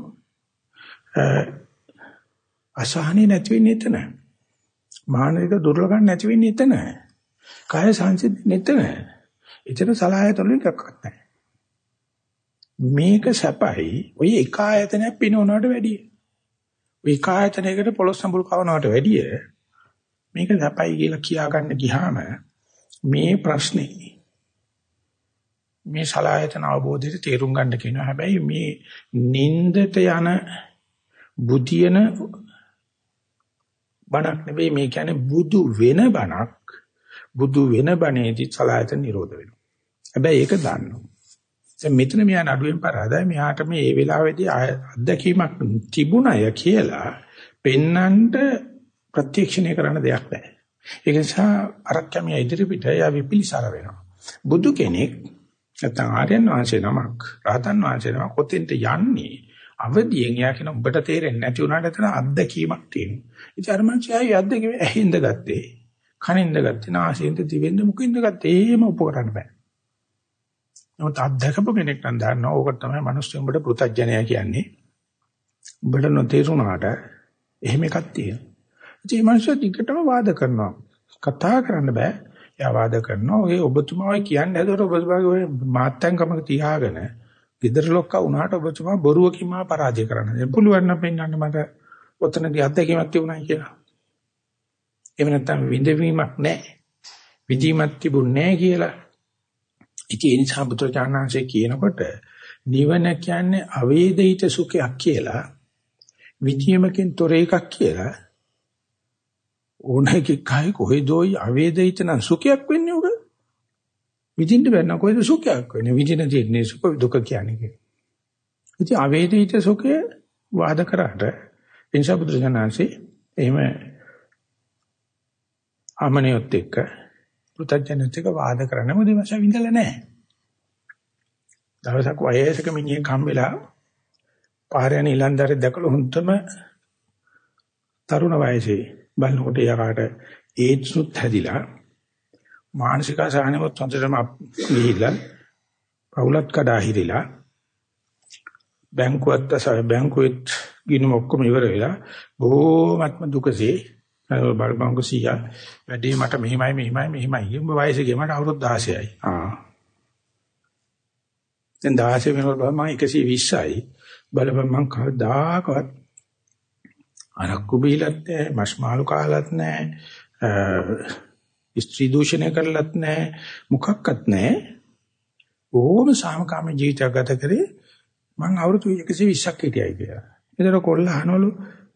අසහනෙ නැති වෙන්නේ එතන. මානසික දුර්ලභකම් නැති වෙන්නේ එතන. කාය සංසිද්ධි නැතන. එතන සලආයතන එකක්වත් නැහැ. මේක සැපයි ඔය එක ආයතනයක් පිනවනවට වැඩියි. විකායතනයකට පොළොස් සම්බුල් කවනවට වැඩිය මේක සැපයි කියලා කියා ගන්න ගියාම මේ ප්‍රශ්නේ මේ සලායතන අවබෝධයට තේරුම් ගන්න කියනවා. හැබැයි මේ නින්දට යන බුදියන බණක් නෙවෙයි මේ කියන්නේ බුදු වෙන බණක් බුදු වෙන බණේදී සලායතන නිරෝධ වෙනවා. හැබැයි ඒක දන්නවා. දැන් මෙතන මෙයා නඩුවෙන් පරාදයි මෙයාට මේ ඒ වෙලාවේදී අත්දැකීමක් තිබුණය කියලා පෙන්නඳ ප්‍රත්‍යක්ෂණය කරන්න දෙයක් නැහැ. ඒක නිසා අරක්කමිය ඉදිරිපිට යා විපිලිසර වෙනවා. බුදු කෙනෙක් නැත්නම් ආර්යයන් වහන්සේ නමක් රහතන් වහන්සේ නමක් කොතෙන්ද යන්නේ? අවදියෙන් යා කියන උඹට තේරෙන්නේ නැති වුණාට එතන අත්දැකීමක් තියෙනවා. ඉතින් අර මංසයයි අත්දැකීම ඇහිඳ ගත්තේ. කනින්ද ගත්තේ නාසයෙන්ද දිවෙන්ද මුකින්ද ගත්තේ එහෙම උපකරන්න බෑ. නමුත් අත්දැකපු කෙනෙක් නම් දන්නවා ඕක තමයි මිනිස්සු උඹට පෘතජ්ජනය කියන්නේ. උඹට නොතේරුණාට එහෙම එකක් තියෙනවා. ඉතින් මේ මිනිස්සු දිගටම වාද කරනවා. කතා කරන්න බෑ. එයා වාද කරනවා ඔය ඔබතුමා ඔය කියන්නේ හදවට ඔබතුමාගේ ඔය මාත්‍යංකමක තියාගෙන gedara lokka උනාට ඔබතුමා බොරුවකින් මා පරාජය කරන්න. දැන් පුළුවන් නම් පෙන්වන්න මට ඔතනදී අත්දැකීමක් තිබුණා කියලා. එහෙම නැත්නම් විඳවීමක් නැහැ. විඳීමක් තිබුණේ නැහැ කියලා. ඉතින් ඒ නිසා බුදුචානන්සේ කියනකොට නිවන කියන්නේ අවේදිත සුඛයක් කියලා විචීමකින් තොර එකක් කියලා ඕනෑකේ කයි කොහෙදෝයි අවේදිත නම් සුඛයක් වෙන්නේ උග? විඳින්න බැන්න කොහෙද සුඛයක් වෙන්නේ? විඳින දෙන්නේ සුඛ දුක කියන්නේ ඉතින් අවේදිත සුඛය වාද කරාට එනිසා බුදුරජාණන්සේ එහෙම ආමනියොත් එක්ක පුතඥයත් එක්ක වාද කරන්න මොකද මේ විඳලා නැහැ. දවසක් වයසක මිනිහෙක් හම්බෙලා පාරේ යන ඊලන්දාරේ දැකලා හුන්නම තරුණ වයසේ බලනකොට යකාට ඒඩ්ස්ුත් හැදිලා මානසික අසහනෙවත් හොඳටම ගිහිල්ලා පවුලත් කඩා හිරිලා බැංකුවත් බැංකුවෙත් ගිනුම ඔක්කොම ඉවර වෙලා බොහෝමත්ම දුකසේ බලපංගු සීයා වැඩේ මට මෙහිමයි මෙහිමයි මෙහිමයි. උඹ වයස ගිය මට අවුරුදු 16යි ආ. දැන් 16 වෙනකොට මම 120යි බලපන් මං කවදාකවත් අරක්කු බීලත් නැහැ මස් මාළු කාලත් නැහැ ස්ත්‍රී දූෂණය කරලත් නැහැ මොකක්වත් නැහැ ඕම සාමකාමී ජීවිතයක් ගත කරේ මං අවුරුදු 120ක් හිටියයි කියලා. ඒතර කොල්ල අහනවලු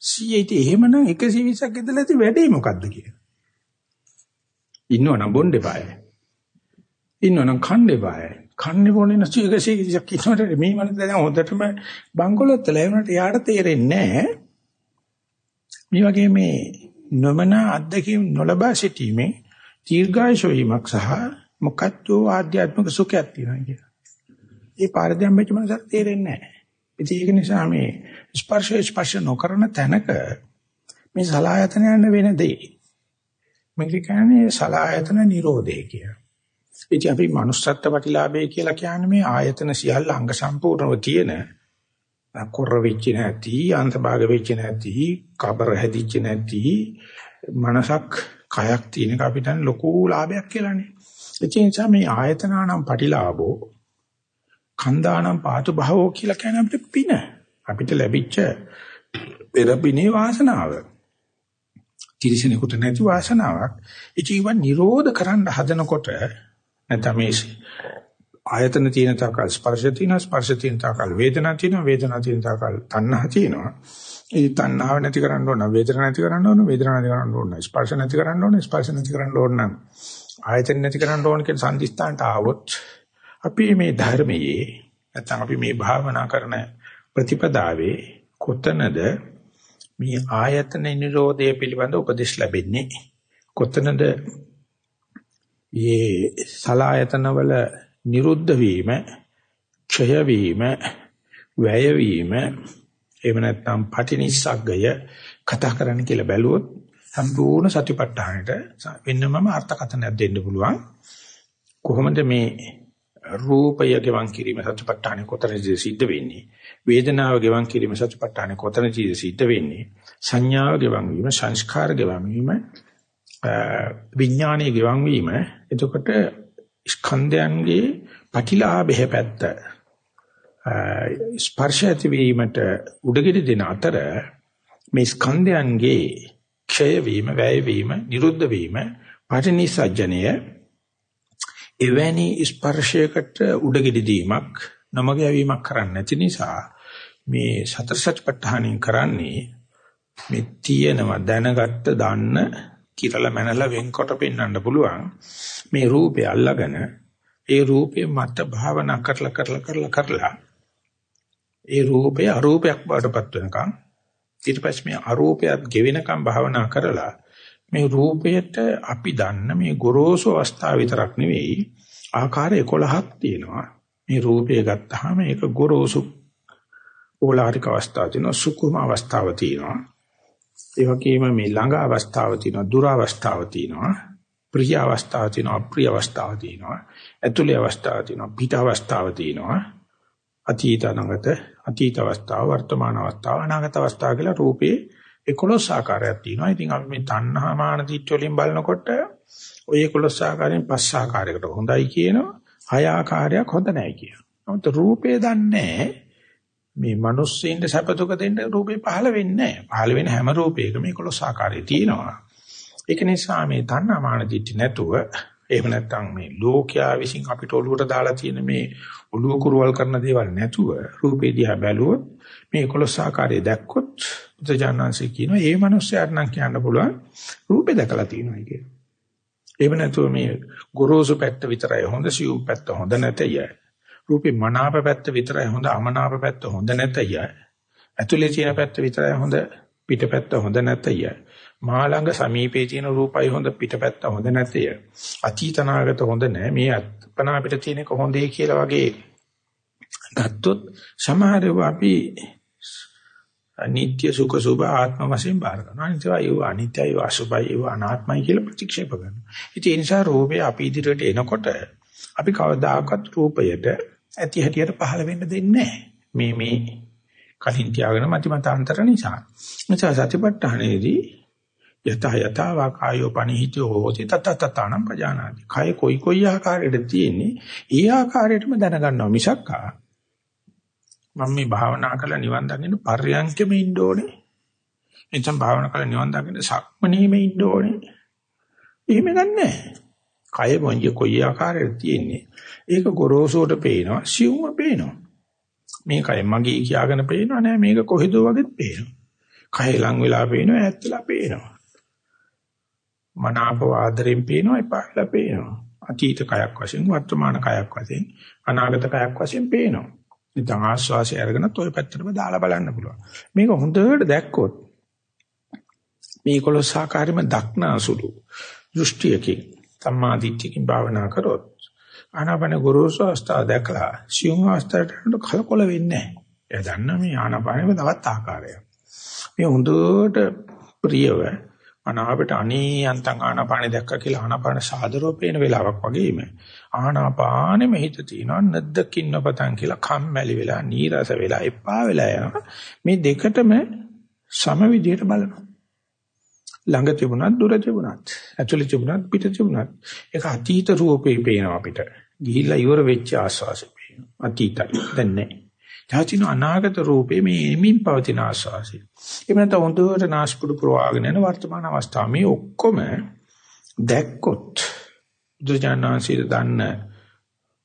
100යිට එහෙමනම් 120ක් ඉඳලා ඇති වැඩේ මොකද්ද කියලා. ඉන්නවනම් බොණ්ඩේ පායයි. ඉන්නවනම් කන්නේ පායයි. කන්නේ බොන්නේ නැති 120ක් ඉන්නවට මේ මනස දැන් හොඳටම බංගලොත් ලැබුණාට යාට තේරෙන්නේ නැහැ. මේ වගේ මේ නොමන අත්දැකීම් නොලබා සිටීමේ දීර්ඝායුෂ වීමක් සහ මොකක්ද ආධ්‍යාත්මික සුඛයක් තියෙනවා කියලා. ඒ පාරදම් වෙච්ච මනසට තේරෙන්නේ නැහැ. ඒක නිසා මේ ස්පර්ශ ස්පර්ශ නොකරන තැනක මේ සලායතන යන වෙන දෙයි. මේක කියන්නේ සලායතන නිරෝධය කියලා. ඉතින් අපි manussත්ත්ව ප්‍රතිලාභය කියලා කියන්නේ මේ ආයතන සියල්ල අංග සම්පූර්ණව තියෙන කොර වෙච්ච නැති, අන්තභාග වෙච්ච නැති, කබර හැදිච්ච නැති මනසක් කයක් තියෙනක අපිට ලොකු ලාභයක් කියලානේ. ඒ නිසා මේ ආයතනානම් ප්‍රතිලාභෝ කන්දානම් පාතු භවෝ කියලා කියන අපිට පින. අපිට ලැබිච්ච පෙරපිනේ වාසනාව. තිරිසනෙකුට නැති වාසනාවක්. ඉතින් නිරෝධ කරන්න හදනකොට නැත්නම් මේ ආයතන තියෙන තාකල් ස්පර්ශ තියෙන ස්පර්ශ තියෙන තාකල් වේදනා තියෙන වේදනා තියෙන තාකල් තණ්හා තියෙනවා. ඒ තණ්හාව නැති කරන්න ඕන වේදනා නැති කරන්න ඕන වේදනා නැති කරන්න ඕන. ස්පර්ශ නැති කරන්න ඕන ස්පර්ශ නැති කරන්න ඕන නම් ආයතන නැති කරන්න ඕන කියන සම්දිස්ථානට ආවොත් අපි මේ ධර්මයේ නැත්නම් අපි මේ භාවනා කරන ප්‍රතිපදාවේ කොතනද මේ ආයතන නිරෝධය පිළිබඳ උපදෙස් ලැබෙන්නේ? කොතනද? මේ සලායතන වල නිරුද්ධ වීම ක්ෂය වීම වැය වීම එහෙම නැත්නම් පටිනිස්සග්ගය කතා කරන්න කියලා බැලුවොත් සම්පූර්ණ සතිපට්ඨානෙට වෙනමම අර්ථකථනයක් දෙන්න පුළුවන්. කොහොමද මේ රූපය ගෙවන් කිරීම සත්‍යපට්ඨානෙ කොතනද සිද්ධ වෙන්නේ? වේදනාව ගෙවන් කිරීම සත්‍යපට්ඨානෙ කොතනද සිද්ධ වෙන්නේ? සංඥාව ගෙවන් වීම සංස්කාර ගෙවන් වීම විඥානයේ ගෙවන් වීම. එතකොට ස්කන්ධයන්ගේ පටිලාභය පැත්ත ස්පර්ශ ඇති වීමට උඩගෙඩි දෙන අතර මේ ස්කන්ධයන්ගේ ක්ෂය වීම වැය වීම නිරුද්ධ වීම පටිනිසජ්ජනය එවැනි ස්පර්ශයකට උඩගෙඩි දීමක් නමග යවීමක් කරන්නේ නැති නිසා මේ සතර සත්‍යපට්ඨානින් කරන්නේ මේ තියෙනව දැනගත්ත දන්න කිරල මැනලා වෙන්කොට පෙන්වන්න පුළුවන්. මේ රූපය අල්ලගෙන ඒ රූපේ මත භාවනා කරලා කරලා කරලා කරලා ඒ රූපේ අරූපයක් බවටපත් වෙනකන් ඊට පස්සේ මේ අරූපයත් ගෙවෙනකන් භාවනා කරලා මේ රූපයට අපි දන්න මේ ගොරෝසු අවස්ථාව විතරක් නෙවෙයි ආකාර 11ක් තියෙනවා. මේ රූපය ගත්තාම ඒක ගොරෝසු ඕලාරික අවස්ථාව තියෙනවා සුකුම අවස්ථාව තියෙනවා. ඒ වගේම මේ ළඟ අවස්ථාව තියෙනවා දුර අවස්ථාව තියෙනවා ප්‍රිය අවස්ථාව තියෙනවා අප්‍රිය අවස්ථාව තියෙනවා ඇතුළේ අවස්ථාව තියෙනවා පිට අවස්ථාව තියෙනවා අතීත අනාගත අතීත අවස්ථාව වර්තමාන අවස්ථාව අනාගත අවස්ථාව කියලා රූපේ 11 ආකාරයක් තියෙනවා. ඉතින් අපි මේ තණ්හා මාන දිට්ඨ වලින් බලනකොට ওই 11 ආකාරයෙන් පස් ආකාරයකට හොඳයි කියනවා. හය ආකාරයක් හොඳ නැහැ කියනවා. නමුත් රූපේ දන්නේ මේ මිනිස්සුන්ට සැපතුක දෙන්න රූපේ පහළ වෙන්නේ නැහැ. පහළ වෙන හැම රූපයකම 11 ආකාරය තියෙනවා. ඒක නිසා මේ තණ්හා මාන දිට්ඨි නැතුව එහෙම නැත්නම් මේ ලෝකයා විසින් අපිට ඔළුවට දාලා තියෙන මේ ඔළුව කුරුවල් කරන දේවල් නැතුව රූපේ දිහා බැලුවොත් මේ 11 ආකාරය දැක්කොත් බුදුජානන්සේ කියනවා ඒ මනුස්සයාට නම් කියන්න පුළුවන් රූපේ දැකලා තියෙනවා කියලා. එහෙම නැතුව මේ ගොරෝසු පැත්ත විතරයි හොඳ සියුම් පැත්ත හොඳ නැතය. රූපේ මනාප පැත්ත විතරයි හොඳ අමනාප පැත්ත හොඳ නැතය. ඇතුලේ තියෙන පැත්ත විතරයි හොඳ පිටපැත්ත හොඳ නැතය. මා ළඟ සමීපේ තියෙන රූපයි හොඳ පිටපැත්ත හොඳ නැතය. අතීතනාගත හොඳ නැහැ. මේ අත්පනා අපිට තියෙන කොහොඳේ කියලා වගේ ගත්තොත් සමහරව අපි අනිත්‍ය සුඛ සුභ ආත්ම වශයෙන් බාර ගන්නවා. අනිත්‍යයි ඒව අනිත්‍යයි ඒව අසුභයි ඒව අනාත්මයි කියලා ප්‍රතික්ෂේප කරනවා. ඉතින් ඒ නිසා රූපේ අපි ඉදිරියට එනකොට අපි කවදාකවත් රූපයට ඇති හැටියට පහළ වෙන්න දෙන්නේ මේ මේ කලින් තියාගෙන මතිමතාන්තර නිසා. නිසා සතිපට්ඨානයේදී යත යත වාකායෝ පනිහිතෝ හෝති තත තතනම් පජානාති. කය කොයි කොයි ආකාරයකද තියෙන්නේ? ඒ ආකාරයටම දැනගන්නවා මිසක්කා මම මේ භාවනා කරලා නිවන් දකින්න පර්යංකෙම ඉන්න ඕනේ. එතන භාවනා කරලා නිවන් දකින්න සක්මනීම ඉන්න ඕනේ. එහෙම ගන්නෑ. කය මොංජ කොයි ආකාරයකද තියෙන්නේ. ඒක ගොරෝසුවට පේනවා, සියුම්ව පේනවා. මේ කය මගේ කියාගෙන පේනවා නෑ මේක කොහෙදෝ වගේත් පේනවා. කය ලං වෙලා පේනවා, ඈත් වෙලා පේනවා. මනාප ආදරෙන් පේනවා, එපා වෙලා පේනවා. අතීත කයක් වශයෙන්, වර්තමාන කයක් වශයෙන්, අනාගත කයක් වශයෙන් පේනවා. නිකන් ආස්වාසය අරගෙනත් ওই පැත්තටම දාලා බලන්න පුළුවන්. මේක හොඳට දැක්කොත් මේ 11 ආකාරෙම දක්නාසුළු දෘෂ්ටියකින් සම්මාදිට්ඨියකින් භාවනා කරොත් ආනාපාන ගුරුසු අවස්ථාව දැකලා සියුම් අවස්ථාවට කලකොල වෙන්නේ නැහැ. එයා දන්නා මේ ආනාපානෙම තවත් ආකාරයක්. මේ හොඳට ප්‍රියව අනාවට අනේ අන්තං ආනාපානෙ දැක්ක කියලා ආනාපාන සාදරෝ පේන වෙලාවක් වගේම ආනාපානෙම හිත තියනවා නැද්දකින් නොපතන් කියලා කම්මැලි වෙලා නීරස වෙලා එපා වෙලා යනවා මේ දෙකටම සම විදියට බලනවා ළඟ තිබුණත් දුර තිබුණත් ඇතුළේ තිබුණත් පිට තිබුණත් ඒක අතීත රූපේ පේනවා අපිට. ගිහිල්ලා ඉවර වෙච්ච ආස්වාසෙ පේනවා. අතීතයි. දැන් නැහැ. යාචින අනාගත රූපේ මේ එමින් පවතින ආස්වාසය. එහෙම නැත්නම් හොඳට නාස්පුඩු පුරවාගෙන යන වර්තමාන අවස්ථාව. මේ ඔක්කොම දැක්කොත් දුජානාසීර දන්න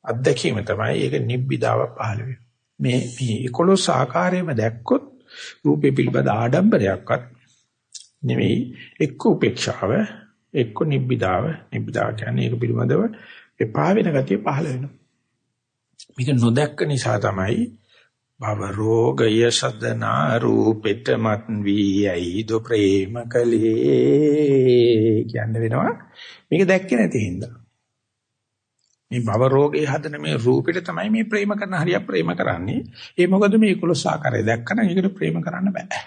අත්දැකීම තමයි ඒක නිබ්බිදාව පහළ වෙන්නේ. මේ මේ 11 ආකාරයෙන්ම දැක්කොත් රූපේ පිළිබඳ ආඩම්බරයක්වත් නෙවෙයි. එක්ක උපේක්ෂාව එක්ක නිබ්බිදාව. නිබ්බිදාව කියන්නේ ඒක පිළිබඳව එපා වෙන ගතිය පහළ වෙනවා. මේක නොදැක්ක නිසා තමයි භව රෝගය සදනා රූපෙට මත් වී ඇයිද ප්‍රේම කලේ කියන්න වෙනවා. මේක දැක්කේ නැති හින්දා. මේ භව රෝගේ හදන මේ රූපෙට තමයි මේ ප්‍රේම කරන හරිය ප්‍රේම කරන්නේ. ඒ මොකද මේ 11 ආකාරය දැක්කම ඒකට ප්‍රේම කරන්න බෑ.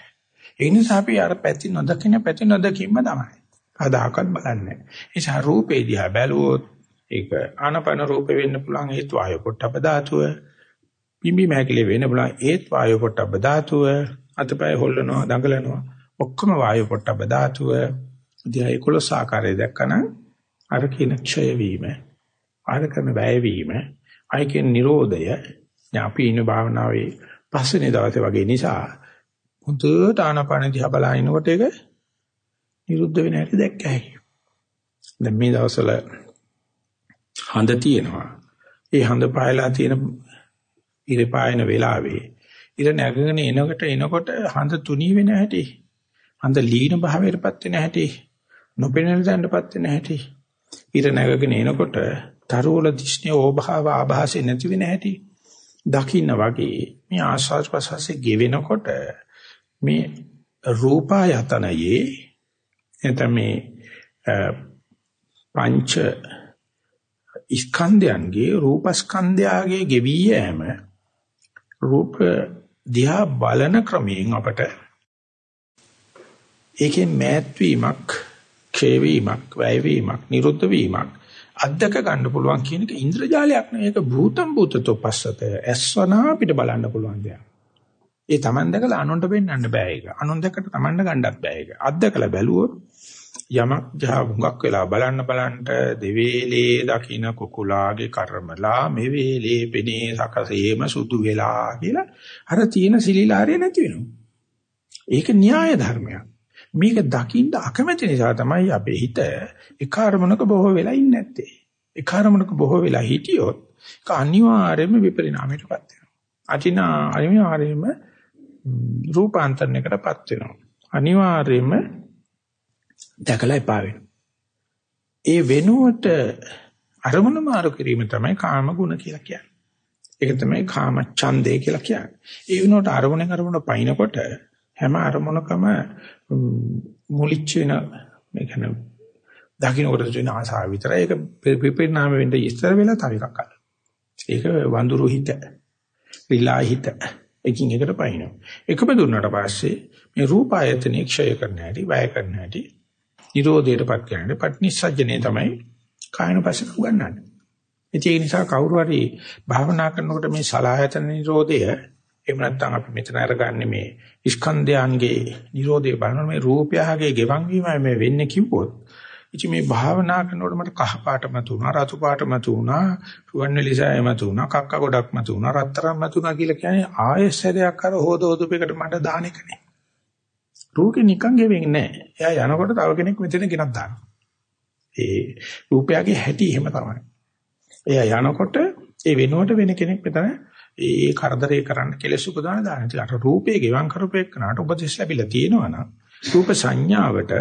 ඒ නිසා අපි අර පැති නොදකින පැති නොදකින්ම තමයි. කදාකත් බලන්නේ ඒ නිසා රූපේ දිහා බැලුවොත් ඒක ආනපන රූපේ වෙන්න පුළුවන් හේතු ආයෝ පොට්ටප ධාතුව. පිම්බි මහැකිලි වෙන්න පුළුවන් ඒත් වායු පොට්ටබ්බ ධාතුව. අතපය හොල්ලනවා දඟලනවා. ඔක්කොම වායු පොට්ටබ්බ ධාතුව. දිහා 11 ආකාරය දැක්කනම් අර කියන ක්ෂය වීම ආර කරන වැය වීම ආය කියන Nirodhaය අපි ඉන්න භාවනාවේ පස්වෙනි දවසේ වගේ නිසා හුදුට ආනාපාන දිහා බලනකොට ඒක නිරුද්ධ වෙන හැටි දැක්කයි දැන් මේ දවස්වල හඳ තියෙනවා. ඒ හඳ පායලා තියෙන ඉර පායන වෙලාවේ ඉර නැගගෙන එනකොට එනකොට හඳ තුනී වෙන හැටි හඳ ලීන භාවයටපත් වෙන හැටි නොපෙනෙන තැනටපත් වෙන හැටි ඉර නැගගෙන එනකොට තරෝල දිස්නේ ඕභාව ආభాසෙ නැති වෙන හැටි දකින්න වගේ මේ ආස්වාද ප්‍රසස්සේ ගෙවෙනකොට මේ රූපායතනයේ එතන මේ පංච ස්කන්ධයන්ගේ රූපස්කන්ධයගේ ගෙවි යෑම රූප දිහා බලන ක්‍රමයෙන් අපට ඒකේ මෑත් වීමක් ක්ෂය වීමක් වැය වීමක් නිරුද්ධ වීමක් අද්දක ගන්න පුළුවන් කියන එක ඉන්ද්‍රජාලයක් නෙවෙයි ඒක භූතම් භූතතෝ පස්සත ඇස්වනා අපිට බලන්න පුළුවන් දෙයක්. ඒ Taman දැකලා අනුන්ට පෙන්වන්න බෑ ඒක. අනුන් දැක්කට Tamanට ගන්නත් බෑ ඒක. අද්දකලා බැලුවොත් යමක් ජා හුඟක් වෙලා බලන්න බලන්න දෙවේලේ දකින්න කුකුලාගේ කර්මලා මේ වේලේ පෙනේ සකසේම සුදු වෙලා කියලා අර තියෙන සිලිලාරය නැති වෙනවා. ඒක න්‍යාය ධර්මයක්. මේක දකින්න අකමැති නිසා තමයි අපේ හිත ඒ කර්මණක බොහෝ වෙලා ඉන්නේ නැත්තේ. ඒ කර්මණක බොහෝ වෙලා හිටියොත් ඒක අනිවාර්යයෙන්ම විපරිණාමයටපත් වෙනවා. අචිනා අනිවාර්යයෙන්ම රූපාන්තරණයකටපත් වෙනවා. අනිවාර්යයෙන්ම දැකලා එපා වෙනවා. ඒ වෙනුවට අරමුණ මාරු කිරීම තමයි කාම ගුණ කියලා කියන්නේ. ඒක තමයි කාම ඡන්දේ කියලා කියන්නේ. ඒ වෙනුවට අරමුණෙන් අරමුණ පයින්නකොට හැම අරමුණකම මුලිච්ච වෙන මේ කියන්නේ දකින්නකොට තියෙන ආසාව විතරයි ඒක පිපිරනාම වෙන්න ඉස්සර වෙලා තව එකක් අල්ල. ඒක වඳුරු හිත. විලා හිත. එකින් එකට පයින්නවා. එකම දුන්නාට පස්සේ මේ රූප ආයතනෙ ක්ෂය කරන්න හැටි, වැය කරන්න හැටි, නිරෝධයටපත් කරන්නේ පටිනිස්සජ්ජනේ තමයි කායන පස්සේ උගන්වන්නේ. ඒ නිසා කවුරු හරි භාවනා කරනකොට මේ සලායතන නිරෝධය එහෙම නැත්නම් අපි මෙතන අරගන්නේ මේ ස්කන්ධයන්ගේ Nirodhe බලන මේ රූපයගේ ගෙවන් වීමයි මේ වෙන්නේ කිව්වොත් ඉතින් මේ භාවනා කරනකොට මට කහ පාටම තුනා රතු පාටම තුනා රුවන්වැලිසෑයම තුනා කක්ක ගොඩක්ම තුනා රත්තරන්ම තුනා කියලා කියන්නේ ආයෙසරයක් අර හොද හොදපෙකට මට දාන එකනේ රූපේ නිකන් ගෙවෙන්නේ නැහැ. එයා යනකොට තව කෙනෙක් මෙතන ගෙනත් දානවා. ඒ රූපයගේ හැටි එහෙම තමයි. එයා යනකොට ඒ වෙනුවට වෙන කෙනෙක් මෙතන ඒ කරදරේ කරන්න කෙලෙස් උපදාන දාන. ඒකට රූපේ ගෙවම් කරපේකනට උපදෙස් ලැබිලා තියෙනවා නම් රූප සංඥාවට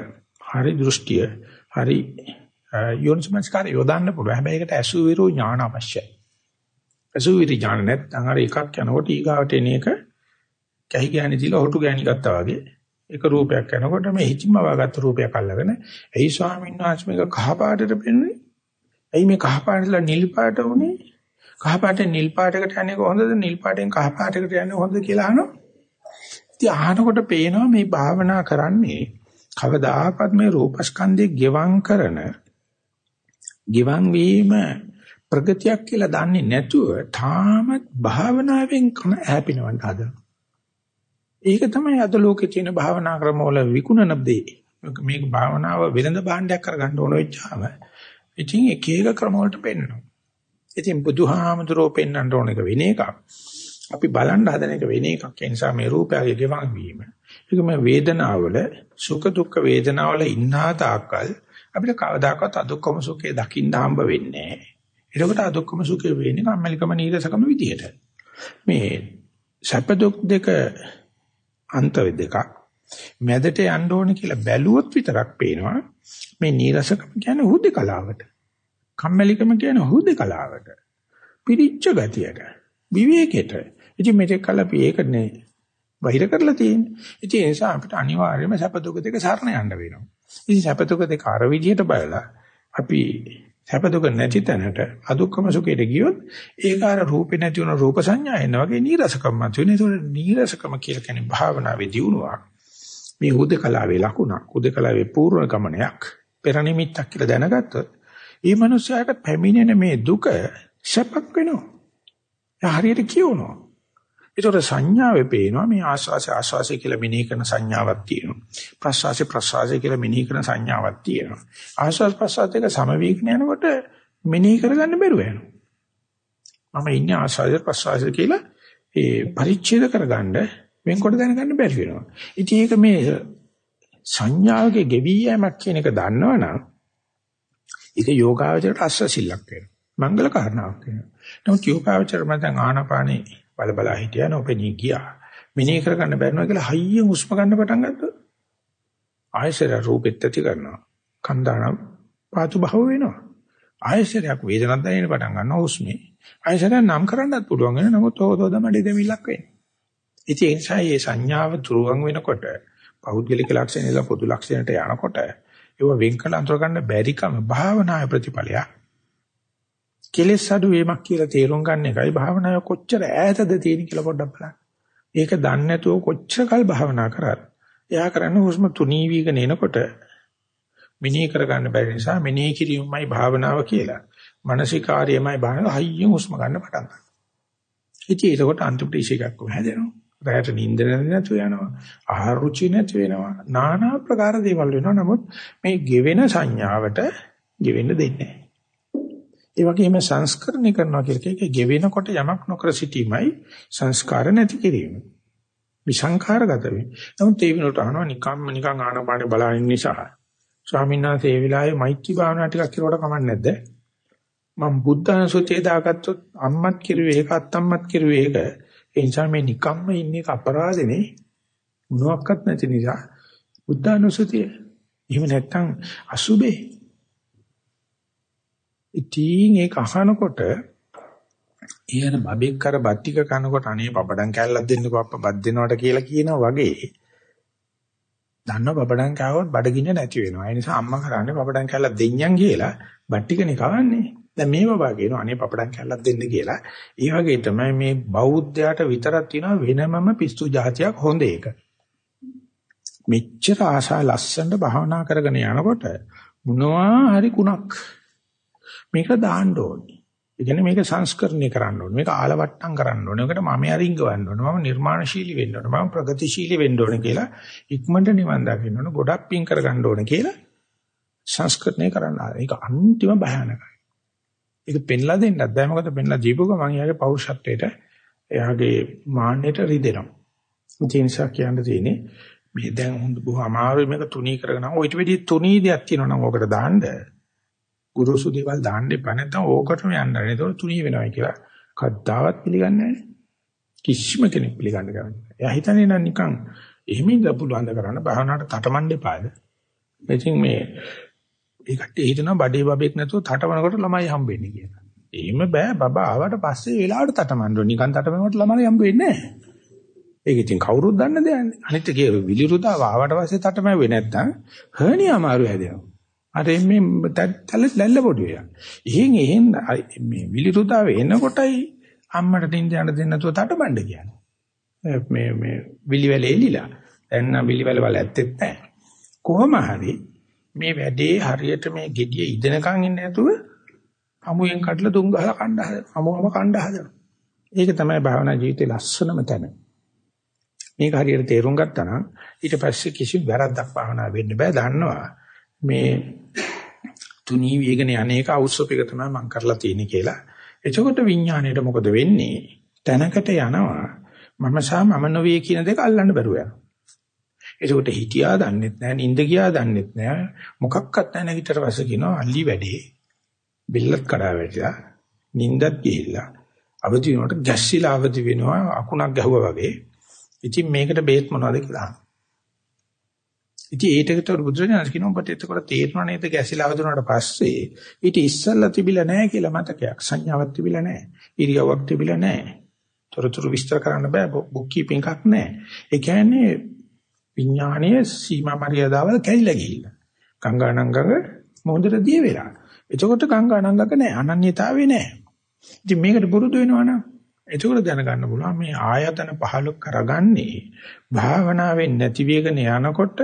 හරි දෘෂ්ටිය හරි යෝනිසමස්කාරය යොදන්න පුළුවන්. හැබැයි ඒකට අසුවිරු ඥාන අවශ්‍යයි. අසුවිරි ඥාන නැත්නම් අර එකක් යනකොට ඊගාවට එන එක කැහි ගෑණි දීලා හොටු ගෑණි ගත්තා වගේ එක රූපයක් යනකොට මේ හිචිම වාගත්තු රූපයක් අල්ලගෙන එයි ස්වාමීන් වහන්සේ මේක කහ පාටට පෙන්වන්නේ. ඇයි මේ කහ පාටලා නිල් පාට උනේ? කහ පාටෙන් නිල් පාටකට යන්නේ කොහොමද නිල් පාටෙන් කහ පාටකට යන්නේ කොහොමද කියලා අහනවා. ඉතින් අහනකොට පේනවා මේ භාවනා කරන්නේ කවදාකවත් මේ රූපස්කන්ධේ ගෙවම් කරන ගෙවම් වීම ප්‍රගතියක් කියලා දන්නේ නැතුව තාමත් භාවනාවෙන් කන ඈපිනවන්න හදනවා. ඒක තමයි අද ලෝකේ තියෙන භාවනා ක්‍රම වල විකුණන දේ. මේක භාවනාව වෙළඳ භාණ්ඩයක් කරගන්න ඕන වෙච්චාම ඉතින් එක එක ක්‍රම වලට පෙන්නනවා. ඉතින් බුදුහාමුදුරෝ පෙන්වන්න ඕන එක වෙන එකක්. අපි බලන්න හදන එක වෙන එකක්. ඒ නිසා මේ රූපයගේ ගෙවන් වීම. ඒක මේ වේදනාවල සුඛ දුක්ඛ වේදනාවල ඉන්නා තාක්කල් අපිට කවදාකවත් අදුක්කම සුඛේ දකින්න හම්බ වෙන්නේ නැහැ. එතකොට අදුක්කම සුඛේ වෙන්නේ කම්මැලිකම නීරසකම විදියට. මේ සැප දුක් දෙක අන්ත දෙකක්. මැදට යන්න ඕනේ කියලා බැලුවොත් විතරක් පේනවා මේ නීරසකම කියන්නේ හුදේකලාවට. කම්මැලිකම කියන හුදේකලාවට. පිරිච්ච ගතියට. විවේකයට. ඉතින් මේක කල අපි ඒකනේ බහිර කරලා තියෙන්නේ. ඉතින් ඒ නිසා අපිට අනිවාර්යයෙන්ම සැප දුක දෙක සරණ යන්න වෙනවා. ඉතින් සැප දුක දෙක අර විදියට බලලා අපි සැප දුක නැති තැනට අදුක්කම සුඛයට ගියොත් ඒක අර රූපේ නැති වෙන රූප සංඥා එන වගේ නීරසකම් මත වෙන. ඒතකොට නීරසකම කියලා කියන්නේ භාවනාවේ දියුණුවක්. මේ හුදකලාවේ ලකුණක්. හුදකලාවේ පූර්ව ගමනයක්. පෙර නිමිත්තක් කියලා දැනගත්තොත් ඒ මනුස්සයාට පැමිණෙන මේ දුක සැපක් වෙනවා. එයා හරියට කියවනවා. ඒතර සංඥාවේ පේනවා මේ ආස්වාසය ආස්වාසය කියලා මෙනෙහි කරන සංඥාවක් තියෙනවා. ප්‍රස්වාසය ප්‍රස්වාසය කියලා මෙනෙහි කරන සංඥාවක් තියෙනවා. ආස්වාස් ප්‍රස්වාස දෙක සමවීක්ෂණ යනකොට මෙනෙහි කරගන්න බැරුව යනවා. මම ඉන්නේ ආස්වාද ප්‍රස්වාසය කියලා ඒ පරිච්ඡේද කරගන්න වෙන්කොට දැනගන්න බැරි වෙනවා. ඉතින් ඒක මේ සංඥාවගේ ගෙවි යෑමක් කියන එක දන්නවනම් ඒක යෝගාවචරයට අස්සසිල්ලක් වෙනවා. මංගල කාරණාවක් වෙනවා. නමුත් යෝගාවචර මතන් ආනාපානේ බල බල හිටියා නොපෙනී ගියා. මිනේ කරගන්න බැරිනවා කියලා හයියෙන් හුස්ම ගන්න පටන් ගත්තොත් ආයසර රූපෙත් ඇති කරනවා. කන්දානම් පාතු භව වෙනවා. ආයශරයක් වේදනක් දැනෙන්න පටන් ගන්නවා හුස්මේ. ආයශරයක් නම් කරන්නත් පුළුවන් වෙන නමුත් ඕතෝද මඩේ දෙමිලක් වෙන්නේ. ඉතින් ඒ නිසා මේ සංඥාව තුරුවන් වෙනකොට පෞද්ගලික ලක්ෂණ පොදු ලක්ෂණයට යනකොට ඒව වෙන් කළ අඳුර ගන්න බැරිකම භාවනාවේ ප්‍රතිඵලයක්. කෙලෙස් අඩු වීමක් කියලා තේරුම් ගන්න එකයි භාවනාව කොච්චර ඈතද තියෙන කියලා පොඩ්ඩක් බලන්න. ඒක දන්නේ නැතුව කොච්චර කල් භාවනා කරත් එයා කරන්නේ හුස්ම තුනී වීගෙන එනකොට මිනී කරගන්න බැරි නිසා මිනී කිරීමයි භාවනාව කියලා. මානසිකාර්යයමයි භාවනාව හයියෙන් හුස්ම ගන්න පටන් ගන්නවා. ඉතින් ඒකට අන්තිමට ඉෂේකක් කොහොමද හැදෙනවා? රැයට නිින්ද නැතු වෙනවා. ආහාර රුචි නැති වෙනවා. নানা ප්‍රකාර දේවල් වෙනවා. නමුත් මේ ගෙවෙන සංඥාවට ගෙවෙන්න දෙන්නේ නැහැ. ඒ වගේම සංස්කරණය කරනවා කියලා එක ගෙවෙනකොට යමක් නොකර සිටීමයි සංස්කාර නැති කිරීම. විසංඛාරගත වේ. නමුත් ඒ වෙනකොට අහනවා නිකම්ම නිකං ආනපානේ බලන නිසා ස්වාමීන් වහන්සේ ඒ වෙලාවේ මෛත්‍රී භාවනා ටිකක් කරුවට කමක් නැද්ද? මම බුද්ධානුසුතිය දාගත්තොත් අම්මත් කිරුවේ ඒක අත්තම්මත් කිරුවේ ඒක. ඒ නිසා මේ නිකම්ම ඉන්නේ අපරාධනේ මොනවත් නැති නිසා බුද්ධානුසුතිය. එහෙම නැත්තම් අසුබේ ඉතින් ඒක අහනකොට ඊයන බබෙක් කර බත්තික කනකොට අනේ බබඩන් කැල්ලක් දෙන්නකෝ අප්පා බත් දෙනවට කියලා කියනවා වගේ දන්නව බබඩන් කෑවොත් බඩගින්න නැති වෙනවා. ඒ නිසා අම්මා කරන්නේ බබඩන් කැල්ලක් දෙඤ්ඤම් කියලා බට්ටිකනේ කවන්නේ. දැන් මේ බබා කියනවා අනේ බබඩන් කැල්ලක් දෙන්න කියලා. ඒ වගේ තමයි මේ බෞද්ධයාට විතරක් තියෙනවා වෙනමම පිස්සු જાතියක් හොඳ එක. මෙච්චර ආශා ලස්සනට භාවනා කරගෙන යනකොට මොනවා හරි කුණක් මේක දාන්න ඕනේ. ඒ කියන්නේ මේක සංස්කරණය කරන්න ඕනේ. මේක ආලවට්ටම් කරන්න ඕනේ. ඒකට මම අරිංගවන්න ඕනේ. මම නිර්මාණශීලී වෙන්න ඕනේ. මම ප්‍රගතිශීලී වෙන්න ඕනේ කියලා ඉක්මනට නිවන් දකින්න ඕනේ. ගොඩක් පින් කරගන්න ඕනේ කියලා සංස්කරණය කරන්න ආරයි. ඒක අන්තිම භයානකයි. ඒක පෙන්ලා දෙන්නත් බෑ. මොකද පෙන්ලා දීපු ගමන් එයාගේ පෞරුෂත්වයට එයාගේ මාන්නයට රිදෙනවා. ඒ නිසා කියන්න තියෙන්නේ මේ දැන් හොඳ බොහොම අමාරුයි මේක තුනී කරගෙන ඔය ඊට වෙඩි තුනී දෙයක් තියෙනවා නම් ඕකට දාන්න ගුරුසු දේවල් දාන්න එපා නැත්නම් ඕකටම යන්න හරි. ඒක තුනී වෙනවා කියලා කද්දාවත් පිළිගන්නේ නැහැ. කිසිම කෙනෙක් පිළිගන්න ගන්නේ. එයා හිතන්නේ නම් නිකන් එහෙම ඉඳලා පුළුවන් ද කරන්න භාවනාවට තටමන්න එපාද. ඉතින් මේ ඒකට හිතනවා බඩේ බබෙක් නැතුව තටමනකොට ළමයි හම්බෙන්නේ කියලා. එහෙම බෑ බබා ආවට පස්සේ වෙලාවට තටමන්න ඕන. නිකන් තටමනකොට ළමයි හම්බ වෙන්නේ නැහැ. ඒක ඉතින් කවුරුත් දන්න දෙයක් නේ. අනිත් කේ විලිරුදාව ආවට පස්සේ තටමැව්වේ නැත්තම් හර්නිය අමාරු හැදෙනවා. අර මේ තැල දැල්ල පොඩි වෙලා. එහෙන් එහෙන් මේ විලිරුදාව එනකොටයි අම්මට දින් යන දෙන්න නැතුව තටබණ්ඩ කියන්නේ. මේ මේ විලිවැල එලිලා. දැන් නම් විලිවැල වල ඇත්තෙත් නැහැ. කොහොම හරි මේ වැඩේ හරියට මේ gediye ඉදනකන් ඉන්නේ නැතුව අමුයෙන් කඩලා දුම් ගහලා කණ්ඩ හදනවා. අමුම කණ්ඩ හදනවා. ඒක තමයි භාවනා ජීවිතේ ලස්සනම තැන. මේක හරියට තේරුම් ගත්තා නම් ඊට පස්සේ කිසිම වැරද්දක් භාවනා වෙන්න බෑ දන්නවා. මේ තුනී වේගන අනේක අවශ්‍යපික තමයි මම කරලා තියෙන්නේ කියලා. එතකොට විඥාණයට මොකද වෙන්නේ? තැනකට යනවා මම සහ මම නොවේ කියන දෙක අල්ලන්න බැරුව යනවා. එතකොට හිතියා දන්නෙත් නැහැ, නිින්ද ගියා දන්නෙත් නැහැ. මොකක්වත් නැහැ නැගිටතර පස්සේ කියනවා අල්ලි වැඩේ. බිල්ලත් කඩා වැටිලා, නිින්දත් ගිහිල්ලා. අවදි වෙනකොට ගැස්සිලා අවදි වෙනවා අකුණක් ගැහුවා වගේ. ඉතින් මේකට බේත් මොනවද කියලා. ඉතින් ඒකට බුදුරජාණන් කියනවා ඔබට එතකොට තේරෙනව නේද? ගැසිලා අවදුනාට පස්සේ ඊට ඉස්සල්ලා තිබිලා නැහැ කියලා මතකයක්. සංඥාවක් තිබිලා නැහැ. ඉරියව්වක් තිබිලා නැහැ. තොරතුරු විස්තර කරන්න බෑ. බුක් කීපින් එකක් නැහැ. ඒ කියන්නේ විඥානයේ සීමා මරියදාවල් කැඩිලා ගිහිල්ලා. ගංගානංගක මොහොතට දිය වෙලා. එතකොට ගංගානංගක නැහැ. අනන්‍යතාවේ නැහැ. ඉතින් මේකට පුරුදු වෙනවනම් එතකොට දැනගන්න පුළුවන් මේ ආයතන පහල කරගන්නේ භාවනාවෙන් නැති වෙගෙන යනකොට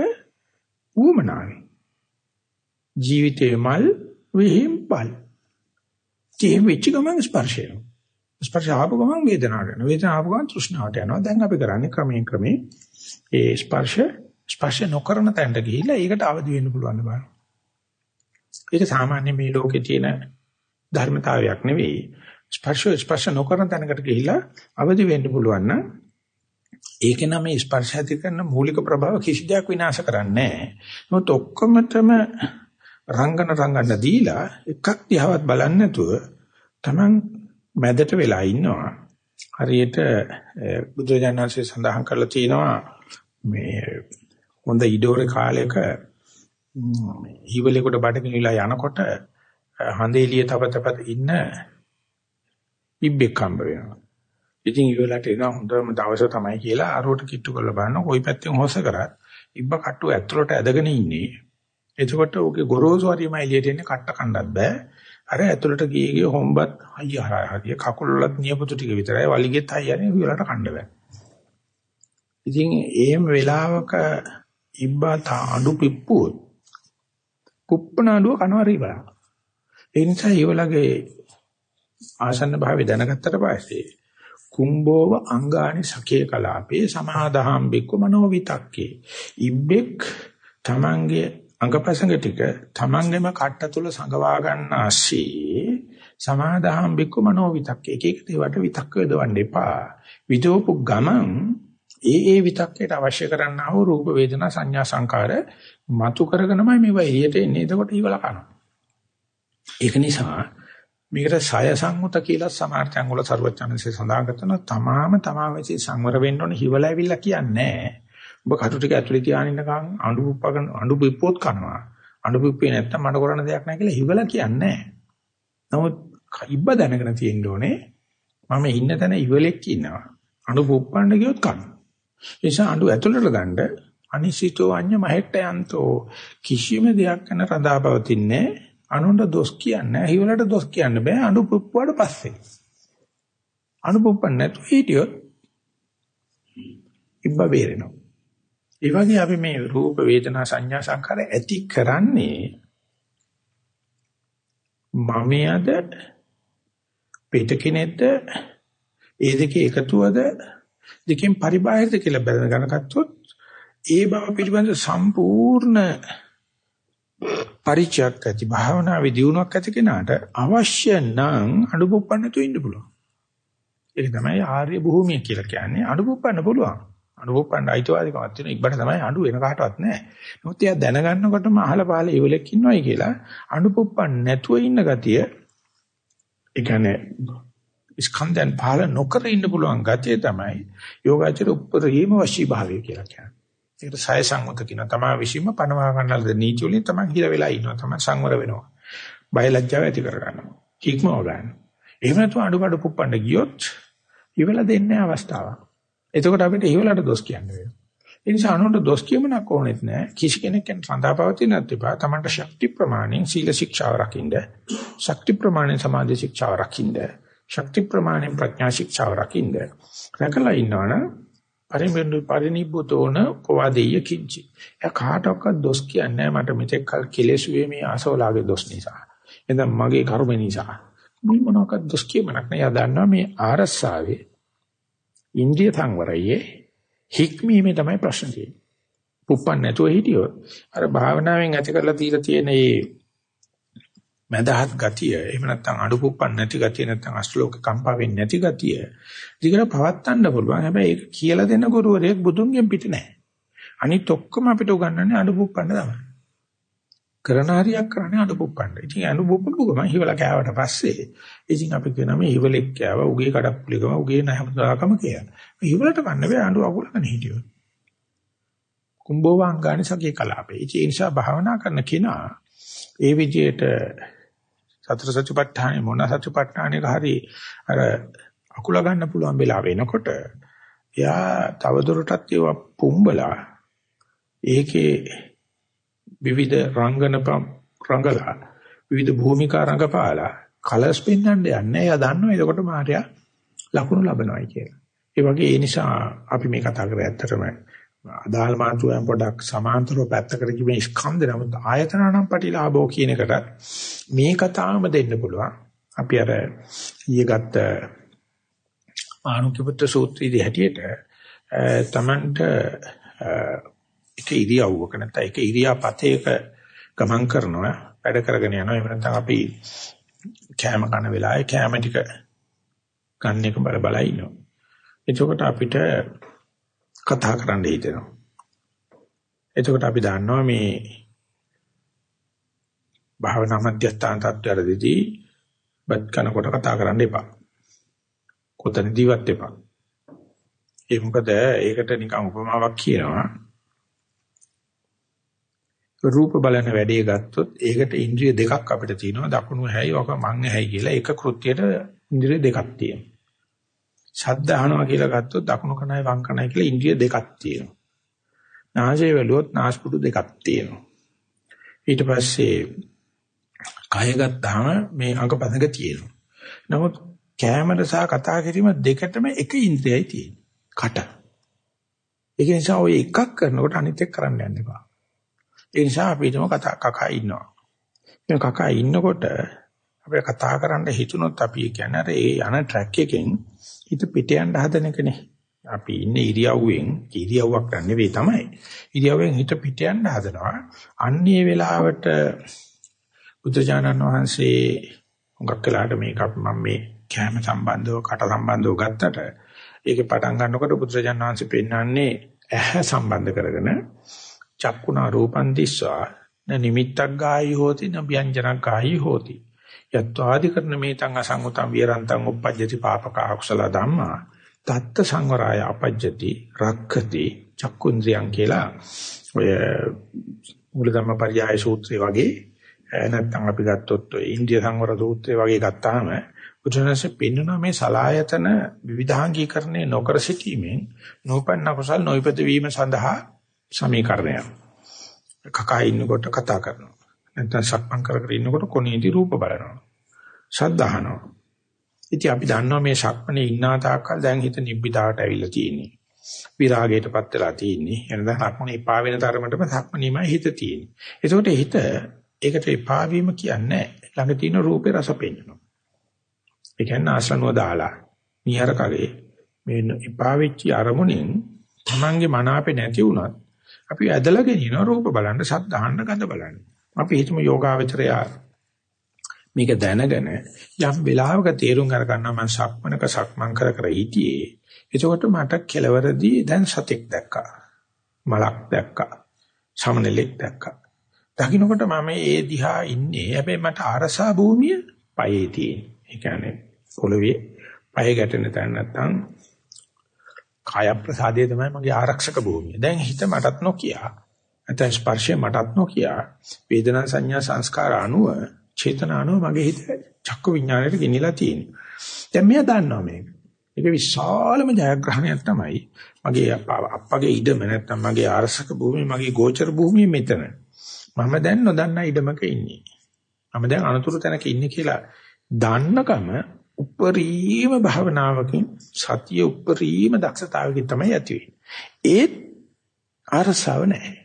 ඌමනාවේ. ජීවිතේ මල් විහිම්පල්. තේ වෙච්ච ගමන් ස්පර්ශය. ස්පර්ශ ආපු ගමන් වේදනාවට යනවා. වේදනාව ආපු ගමන් තෘෂ්ණාවට යනවා. දැන් අපි කරන්නේ ක්‍රමයෙන් ක්‍රමයෙන් ඒ ස්පර්ශ ස්පර්ශ නොකරන තැනට ගිහිල්ලා ඒකට අවදි වෙන්න පුළුවන් බලන්න. ඒක සාමාන්‍ය මේ ලෝකේ තියෙන ධර්මතාවයක් නෙවෙයි. ස්පර්ශ ස්පර්ශ නොකරන තැනකට ගිහිල්ලා අවදි වෙන්න පුළුවන් නම් ඒකේ නම් මේ ස්පර්ශ ඇති කරන මූලික ප්‍රභාව කිසි දෙයක් විනාශ කරන්නේ නැහැ. නමුත් ඔක්කොමතම රංගන රංගන දීලා එකක් දිහාවත් බලන්නේ නැතුව Taman මැදට වෙලා ඉන්නවා. හරියට බුදුජානනාංශය සඳහන් කරලා තියෙනවා මේ හොඳ ඉඩෝරේ කාලයක හිවලෙකුට බඩගිනිලා යනකොට හඳේලිය තප තප ඉන්න ඉබ්බෙක් හම්බ වෙනවා. ඉතින් ඊවලට එන හොඳම දවස තමයි කියලා අරවට කිට්ටු කරලා බලන කොයි පැත්තෙන් හොස කරත් ඉබ්බ කට්ටු ඇතුළට ඇදගෙන ඉන්නේ. එතකොට ඔහුගේ ගොරෝසු හරියම එළියට එන්නේ කට්ට කණ්ඩත් බෑ. අර ඇතුළට ගියේ ගිය හොම්බත් අයිය හරිය කකුල් වලත් නියපොතු ටික විතරයි වලිගෙත් හයියන්නේ ඊවලට කණ්ඩ බෑ. ඉතින් එහෙම වෙලාවක ඉබ්බා අඬු පිප්පුවොත් කුප්පන අඬුව කනවා රීබලා. ඒ නිසා ඊවලගේ ආසන්න භාවය දැනගත්තට පස්සේ කුම්බෝව අංගානි සකේ කලාපේ සමාදාහම් බික්ක මනෝ විතක්කේ ඉබ්බෙක් තමන්ගේ අංගපසංග ටික තමන්ගේම කට්ට තුල සංගවා ගන්නාසී සමාදාහම් බික්ක මනෝ විතක්කේ එක එක දේවට විතක්ක යොදවන්න එපා. විදෝපු ගමන් ඒ ඒ විතක්කයට අවශ්‍ය කරන්නා වූ රූප වේදනා සංඥා සංකාර මතු කරගෙනමයි මේව එළියට එන්නේ. එතකොට ඊවල කනවා. ඒක නිසා මේකට සය සංමුත කියලා සමාර්ථයන් වල ਸਰවඥාන්සේ සඳහන් කරන තමාම තමා වෙසි සංවර වෙන්න ඕනේ හිවල ඇවිල්ලා කියන්නේ ඔබ කටු ටික ඇතුලේ තියාගෙන ඉන්නකම් අඬු පුප්පගෙන අඬු පිප්පොත් කනවා. අඬු පිප්පේ නැත්තම් මට කරන්න දෙයක් නැහැ කියලා හිවල කියන්නේ නමුත් ඉබ්බ දැනගෙන තියෙන්න ඕනේ මම ඉන්න තැන ඉවලෙක් ඉන්නවා. අඬු පුප්පන්න ගියොත් කනවා. ඒ නිසා අඬු ඇතුලට ගන්න අනිසිතෝ අඤ්ඤ මහෙට්ට යන්තෝ කිසිම දෙයක් කරන රඳාපවතින්නේ අනුන්ට දොස් කියන්නේ හිවලට දොස් කියන්න බෑ අඬු පුප්පුවාට පස්සේ. අඬු පුප්පන්න නැතුව හිටියොත් ඉබ්බ බේරෙනවා. ඒ වගේ අපි මේ රූප වේදනා සංඥා සංකාර ඇති කරන්නේ මමයද පිට කෙනෙක්ද ඒ දෙකේ එකතුවද දෙකෙන් පරිබාහිරද කියලා බැලන ගන්නකත්වොත් ඒ බව පිළිබඳ සම්පූර්ණ පරිචයක් ඇති භාවනාවේ දියුණුවක් ඇති කෙනාට අවශ්‍ය නම් අනුපොප්පන්න තු ඉන්න පුළුවන්. ඒක තමයි ආර්ය භූමිය කියලා කියන්නේ අනුපොප්පන්න පුළුවන්. අනුපොප්පන්න අයිතිවාදිකමක් තියෙන ඉබ්බට තමයි අඬු වෙන කාටවත් නැහැ. නමුත් එයා දැනගන්නකොටම අහල පහල ඉවලෙක් ඉන්නවයි කියලා අනුපොප්පන්න නැතුව ඉන්න ගතිය ඒ කියන්නේ ස්කන්ධයන් පහල නොකර ඉන්න පුළුවන් ගතිය තමයි යෝගාචර උපරිම වශී භාවය කියලා කියන්නේ. ඒකට සය සංවත කියන තමා විශ්ීම පනවා ගන්නලද නීති වලින් තමයි හිර වෙලා ඉන්නවා තමයි සංවර වෙනවා. බය ලැජ්ජාව ඇති කර ගන්නවා. හික්මව ගන්න. එහෙම නැතුව අඩුපාඩු කුප්පන්න ගියොත් ඉවලා දෙන්නේ අවස්ථාවක්. එතකොට අපිට ඉවලට දොස් කියන්න වෙනවා. ඒ නිසා අනුන්ට දොස් කියමනක් ඕනෙත් නෑ. කිසි කෙනෙක් කෙන සඳහාපවතිනත් එපා. Tamanට ශක්ති ප්‍රමාණයෙන් සීල ශික්ෂාව රකින්න. ශක්ති ප්‍රමාණයෙන් සමාධි ශික්ෂාව රකින්න. ශක්ති ප්‍රමාණයෙන් ප්‍රඥා ශික්ෂාව රකින්න. රැකලා ඉන්නවනම් පරිමින්දු පරිනිබ්බුතෝන පවදෙය කිංචි. එයා කාටවත් දොස් කියන්නේ මට මෙතෙක් කල් කෙලෙසුවේ මේ ආසෝලාගේ දොස් නිසා. එතන මගේ කර්ම නිසා. මේ මොනවාක්වත් දොස් කියමනක් නෑ. එයා දන්නවා මේ ආරස්සාවේ ඉන්ද්‍රිය සංවරයේ හික්මීමේ තමයි ප්‍රශ්න තියෙන්නේ. පුප්පන් නැතුව හිටියොත් අර භාවනාවෙන් ඇති කරලා තියලා තියෙන මේ මදහත් ගතිය එහෙම නැත්නම් අඩුකුප්පන් නැති ගතිය නැත්නම් අශ්ලෝක කම්පා වෙන්නේ නැති ගතිය දිගට පවත්වන්න පුළුවන්. හැබැයි ඒක කියලා දෙන ගුරුවරයෙක් බුදුන්ගෙන් පිට නැහැ. අනිත් ඔක්කොම අපිට උගන්වන්නේ අඩුකුප්පන්න තමයි. කරන හරියක් කරන්නේ අඩුකුප්පන්න ඉතින් අඩුකුප්පපු ගමන් හිවලා කෑවට පස්සේ ඉතින් අපි කියනවා මේ හිවලෙක් කෑවා උගේ කඩප්පුලිකම උගේ නැහමදාකම කියලා. හිවලට කන්න බෑ අඬු අකුලගෙන හිටියොත්. කුම්බෝ වංගානි සගේ කලාපේ. ඉතින් ඒ නිසා භාවනා කරන කෙනා ඒ විදිහට සතර සතිපට්ඨානෙ මොන සතිපට්ඨානෙක හරි අර අකුල ගන්න පුළුවන් වෙලාව වෙනකොට එයා තවදුරටත් ඒවා පුම්බලා ඒකේ විවිධ රංගන රංගලා විවිධ භූමිකා රංගපාලා කලර්ස් පෙන්වන්න යන්නේ එයා දන්නවා එතකොට මාර්යා ලකුණු ලබනවායි කියලා. ඒ වගේ ඒ නිසා අපි මේ කතා කරේ ඇත්තටම අදාළ මාතෘකාවෙන් පොඩක් සමාන්තරව පැත්තකට කිව්වේ ස්කන්ධ නමුත් ආයතනනම් පටිලාභෝ කියන එකට මේ කතාවම දෙන්න පුළුවන්. අපි අර ඊයේ ගත්ත ආනුකිපුත්‍ර සූත්‍රයේදී හැටියට තමන්ට එක ඉරියව්වක නැත්නම් එක ඉරියාපතේක ගමන් කරනවා වැඩ කරගෙන යනවා එහෙම නැත්නම් අපි කෑම කන වෙලාවේ කෑම ටික ගන්න එක බල බල ඉන්නවා. එතකොට අපිට කතා කරන්න හිතෙනවා. එතකොට අපි දන්නවා මේ භාවනා මධ්‍යස්ථාන තත්ත්වවලදී බත් කනකොට කතා කරන්න එපා. කොතනදීවත් එපා. ඒ මොකද ඒකට නිකන් උපමාවක් කියනවා. රූප බලන වැඩේ ගත්තොත් ඒකට ඉන්ද්‍රිය දෙකක් අපිට තියෙනවා දකුණු ඇහැයි වක මං ඇහැයි කියලා එක කෘත්‍යයට ඉන්ද්‍රිය දෙකක් තියෙනවා. ශබ්ද අහනවා කියලා ගත්තොත් දකුණු කනයි වම් කනයි කියලා ඉන්ද්‍රිය දෙකක් තියෙනවා. නාසය වැළුවොත් නාස්පුඩු දෙකක් තියෙනවා. ඊට පස්සේ කය ගත්තාම මේ අංගපදක තියෙනවා. නමුත් කැමර සහ කතා කිරීම දෙකටම එක ඉන්ද්‍රියයි තියෙන්නේ. කට. ඒක නිසා ඔය එකක් කරනකොට අනිත් එක කරන්න යන්න එපා. ඒ නිසා අපි හිතමු කතා කකා ඉන්නවා. මේ කකා ඉන්නකොට අපිට කතා කරන්න හිතුනොත් අපි කියන්නේ අර ඒ යන ට්‍රැක් එකෙන් හිත පිට යන්න හදන එකනේ. අපි ඉන්නේ ඉරියව්වෙන් ඉරියව්වක් ගන්න නෙවෙයි තමයි. ඉරියව්වෙන් හිත පිට යන්න හදනවා. අන්නේ වෙලාවට බුදුජානන් වහන්සේ හුඟක් වෙලාට මේක මම මේ කැම සම්බන්ධව කට සම්බන්ධව ගත්තට ඒකේ පටන් ගන්නකොට බුදුරජාණන් වහන්සේ පෙන්වන්නේ ඇහැ සම්බන්ධ කරගෙන චක්කුණා රූපං දිස්වා න නිමිත්තක් ගායි හෝති න ව්‍යංජනක් ගායි හෝති යත්වාදි කරන මේතං අසංගතං විරන්තං uppajjati පාපක අකුසල ධම්මා තත්ත සංවරාය අපජ්ජති රක්ඛති චක්කුන්ද්‍රියං කියලා ඔය මූලධර්ම පරියාය සූත්‍රය වගේ නැත්නම් අපි ගත්තොත් ඔය ඉන්දිය සංවර සූත්‍රය වගේ ගත්තාම බුදුරජාණන්සේ පෙන්වන මේ සලායතන විවිධාංගීකරණය නොකර සිටීමෙන් නූපන්න කුසල් නොයිපද වීම සඳහා සමීකරණය. කකා ඉන්නකොට කතා කරනවා. නැත්නම් සක්මන් කර කර ඉන්නකොට කොනේදී රූප බලනවා. ශබ්ද අහනවා. ඉතින් අපි දන්නවා මේ සක්මනේ ඉන්නා තාක්කල් දැන් හිත නිබ්බිදාවට ඇවිල්ලා තියෙන්නේ. විරාගයටපත් වෙලා තියෙන්නේ. එනදා සක්මනේ එපා වෙන තරමටම සක්මනීමයි හිත තියෙන්නේ. ඒකෝට හිත ඒකට එපා වීම කියන්නේ ළඟ තියෙන රූපේ රස පෙන්වනවා. ඒ කියන්නේ ආසනුව දාලා නිහර කරේ මේ එපා වෙච්ච අරමුණෙන් Tamange මනාපේ නැති වුණත් අපි ඇදලා ගෙනියන රූප බලන්න සද්ද අහන්න ගඳ බලන්න. අපි හිතමු යෝගාවචරය මේක දැනගෙන යම් වෙලාවක තේරුම් අරගන්නවා මම සක්මනක සක්මන් කර කර හිටියේ. එතකොට මට කෙලවරදී දැන් සතෙක් දැක්කා. මලක් දැක්කා. සමනලෙක් දැක්කා. දකින්නකොට මම ඒ දිහා ඉන්නේ. හැබැයි මට අරසා භූමිය පයේ තියෙන. ඒ කියන්නේ පොළවේ පය ගැටෙන තැන නැත්තම් කාය ප්‍රසාදයේ තමයි මගේ ආරක්ෂක භූමිය. දැන් හිත මටත් නොකිය. නැත්නම් ස්පර්ශය මටත් නොකිය. වේදනා සංඥා සංස්කාර අනුව චේතන අනුව මගේ හිත චක්ක විඥාණයට ගෙනිලා තියෙනවා. දැන් මෙයා දන්නවා මේක. ඒක විශාලම ජයග්‍රහණයක් තමයි. මගේ අප්පගේ ඉඩම නැත්තම් මගේ ආරක්ෂක භූමිය මගේ ගෝචර භූමිය මෙතන. මම දැන් නොදන්නා ඉඩමක ඉන්නේ. මම දැන් අනතුරු තැනක ඉන්නේ කියලා දන්නකම උපරිම භාවනාවකින් සතිය උපරිම දක්ෂතාවකින් තමයි ඇති වෙන්නේ. ඒත් අරසව නැහැ.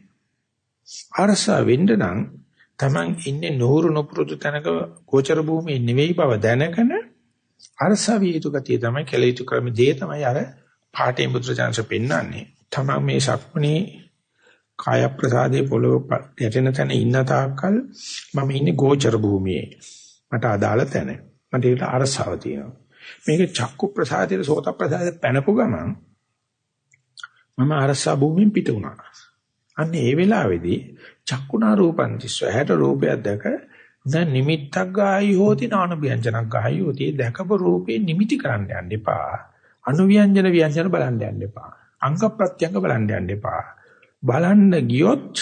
අරසව වෙන්න නම් Taman ඉන්නේ නూరు නොපුරුදු තැනක ගෝචර භූමියේ නෙවෙයි බව දැනගෙන අරසව යුතු ගතිය තමයි කෙලිතු ක්‍රම දේ තමයි අර පාඨේ මුද්‍රජාංශ පෙන්වන්නේ. Taman මේ ශක්මණේ කාය ප්‍රසාදේ පොළොව ගැටෙන තැන ඉන්න තාක්කල් මම ඉන්නේ ගෝචර භූමියේ. මට අදාළ තැන. මට ඒකට අරසාව තියෙනවා. මේක චක්කු ප්‍රසාදයේ සෝත ප්‍රසාදයේ පැනපු ගමන් මම අරසා භූමියෙන් පිට වුණා. අන්න ඒ වෙලාවේදී චක්කුණා රූපං දිස්ව හැට රූපයක් දැක දැන් නිමිත්තක් ගායි හෝති නාන ව්‍යංජනක් ගායි හෝති දැකපු රූපේ නිමිති කරන්න යන්න එපා. අනුව්‍යංජන ව්‍යංජන බලන්න යන්න එපා. අංග ප්‍රත්‍යංග බලන්න යන්න එපා. බලන්න ගියොත්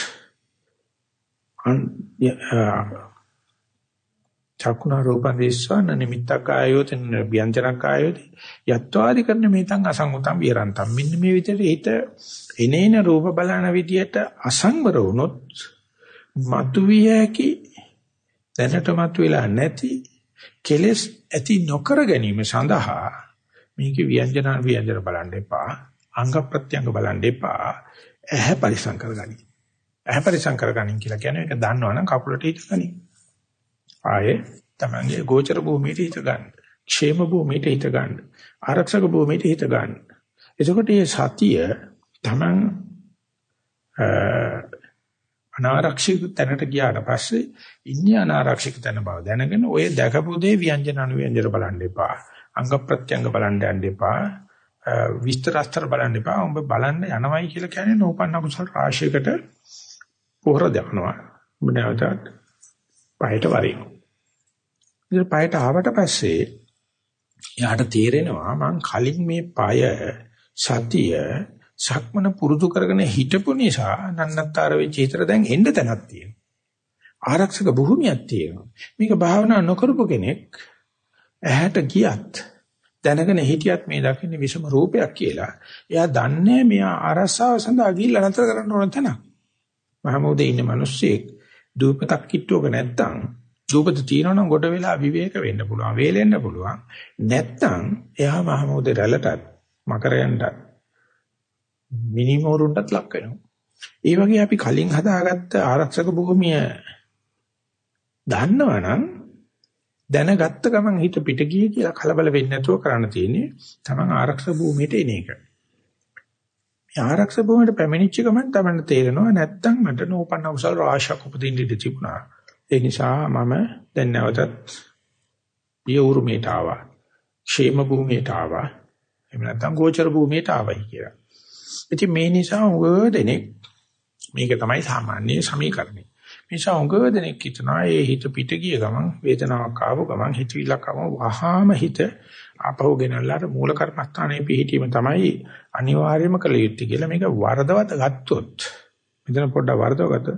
චක්කුණා රූපං දිස්වාන නිමිත්තක් ආයෝත ව්‍යංජනක් ආයෝත. යත්වාදි කරන මේතන් අසංගතම් විරන්තම් මෙන්න මේ විදිහට හිත එනේන රූප බලන විදිහට අසංවර වුණොත් මතුවිය හැකි දැනටමත් වෙලා නැති කෙලස් ඇති නොකර ගැනීම සඳහා මේක ව්‍යංජන ව්‍යංජන බලන්න එපා. අංග ප්‍රත්‍යංග බලන්න එපා. ඇහැ පරිසං කරගනි ඇහැ පරිසං කරගනින් කියලා කියන්නේ ඒක දන්නවනම් කකුලට හිතගනි ආයේ තමන්ගේ ගෝචර භූමියට හිත ගන්න. ക്ഷേම භූමියට හිත ගන්න. ආරක්ෂක භූමියට හිත ගන්න. එතකොට මේ සතිය තමන් අනාරක්ෂිත තැනට ගියාට පස්සේ ඉන්නේ අනාරක්ෂිත තැන බව දැනගෙන ඔය දැකපු දේ ව්‍යංජන අනුව්‍යංජන බලන්න එපා. අංග ප්‍රත්‍යංග බලන්න යන්න එපා. විස්තරස්තර බලන්න එපා. උඹ බලන්න යනවයි කියලා කියන්නේ නෝපන්න කුසල රාශියකට පොහොර දානවා. උඹ නැවතත් පහයට වරිනවා. ඉතින් පයට ආවට පස්සේ යාට තේරෙනවා මං කලින් මේ পায় සතිය සක්මන පුරුදු කරගෙන හිටපු නිසා නන්නත්තර වෙච්ච හිතට දැන් එන්න තැනක් තියෙනවා. ආරක්ෂක භූමියක් තියෙනවා. මේක භාවනා නොකරපු කෙනෙක් ඇහැට ගියත් දැනගෙන හිටියත් මේ දකින්නේ විෂම රූපයක් කියලා. එයා දන්නේ මෙයා අරසාව සඳහා ගිහිල්ලා නතර කරන්න ඕන තැන. මහමෝදේ ඉන්න මිනිස්සෙක් දූපතක් කිට්ටුවක නැත්තම් දූපත තියෙනවනම් ගොඩ වෙලා විවේක වෙන්න පුළුවන්, වේලෙන්න පුළුවන්. නැත්තම් එයා මහමෝදේ රැළටත් මකරයන්ටත් මිනිමෝරුන්ටත් ලක් වෙනවා. ඒ වගේ අපි කලින් හදාගත්ත ආරක්ෂක භූමිය දන්නවනම් දැනගත්ත ගමන් හිත පිට ගියේ කියලා කලබල වෙන්නේ නැතුව කරන්න තියෙන්නේ තමන් ආරක්ෂක භූමියට එන එක. මේ ආරක්ෂක භූමියට පැමිණිච්ච ගමන් තමන්න තේරෙනවා නැත්තම් මට නෝපන්න උසල් රාශියක් උපදින්න ඉඩ තිබුණා. ඒ නිසා මම දැන් නැවතත් පියවුරුමේට ආවා. ക്ഷേම භූමියට ආවා. එහෙම නැත්නම් ගෝචර භූමියට ආවයි කියලා. ඉතින් මේ නිසා උග දෙනෙක් මේක තමයි සාමාන්‍ය සමීකරණය. නිසා උඟ දෙනෙක් හිතනවා ඒ හිත පිට ගිය ගමන් වේදනාවක් ආව ගමන් හිතවිල්ලක් ආවම වහාම හිත ආපහු ගෙනල්ලා අර මූල කර්මස්ථානයේ පිහිටීම තමයි අනිවාර්යම කළ යුත්තේ කියලා මේක වරදවත් ගත්තොත් මෙතන පොඩ්ඩක් වරදවගත්ත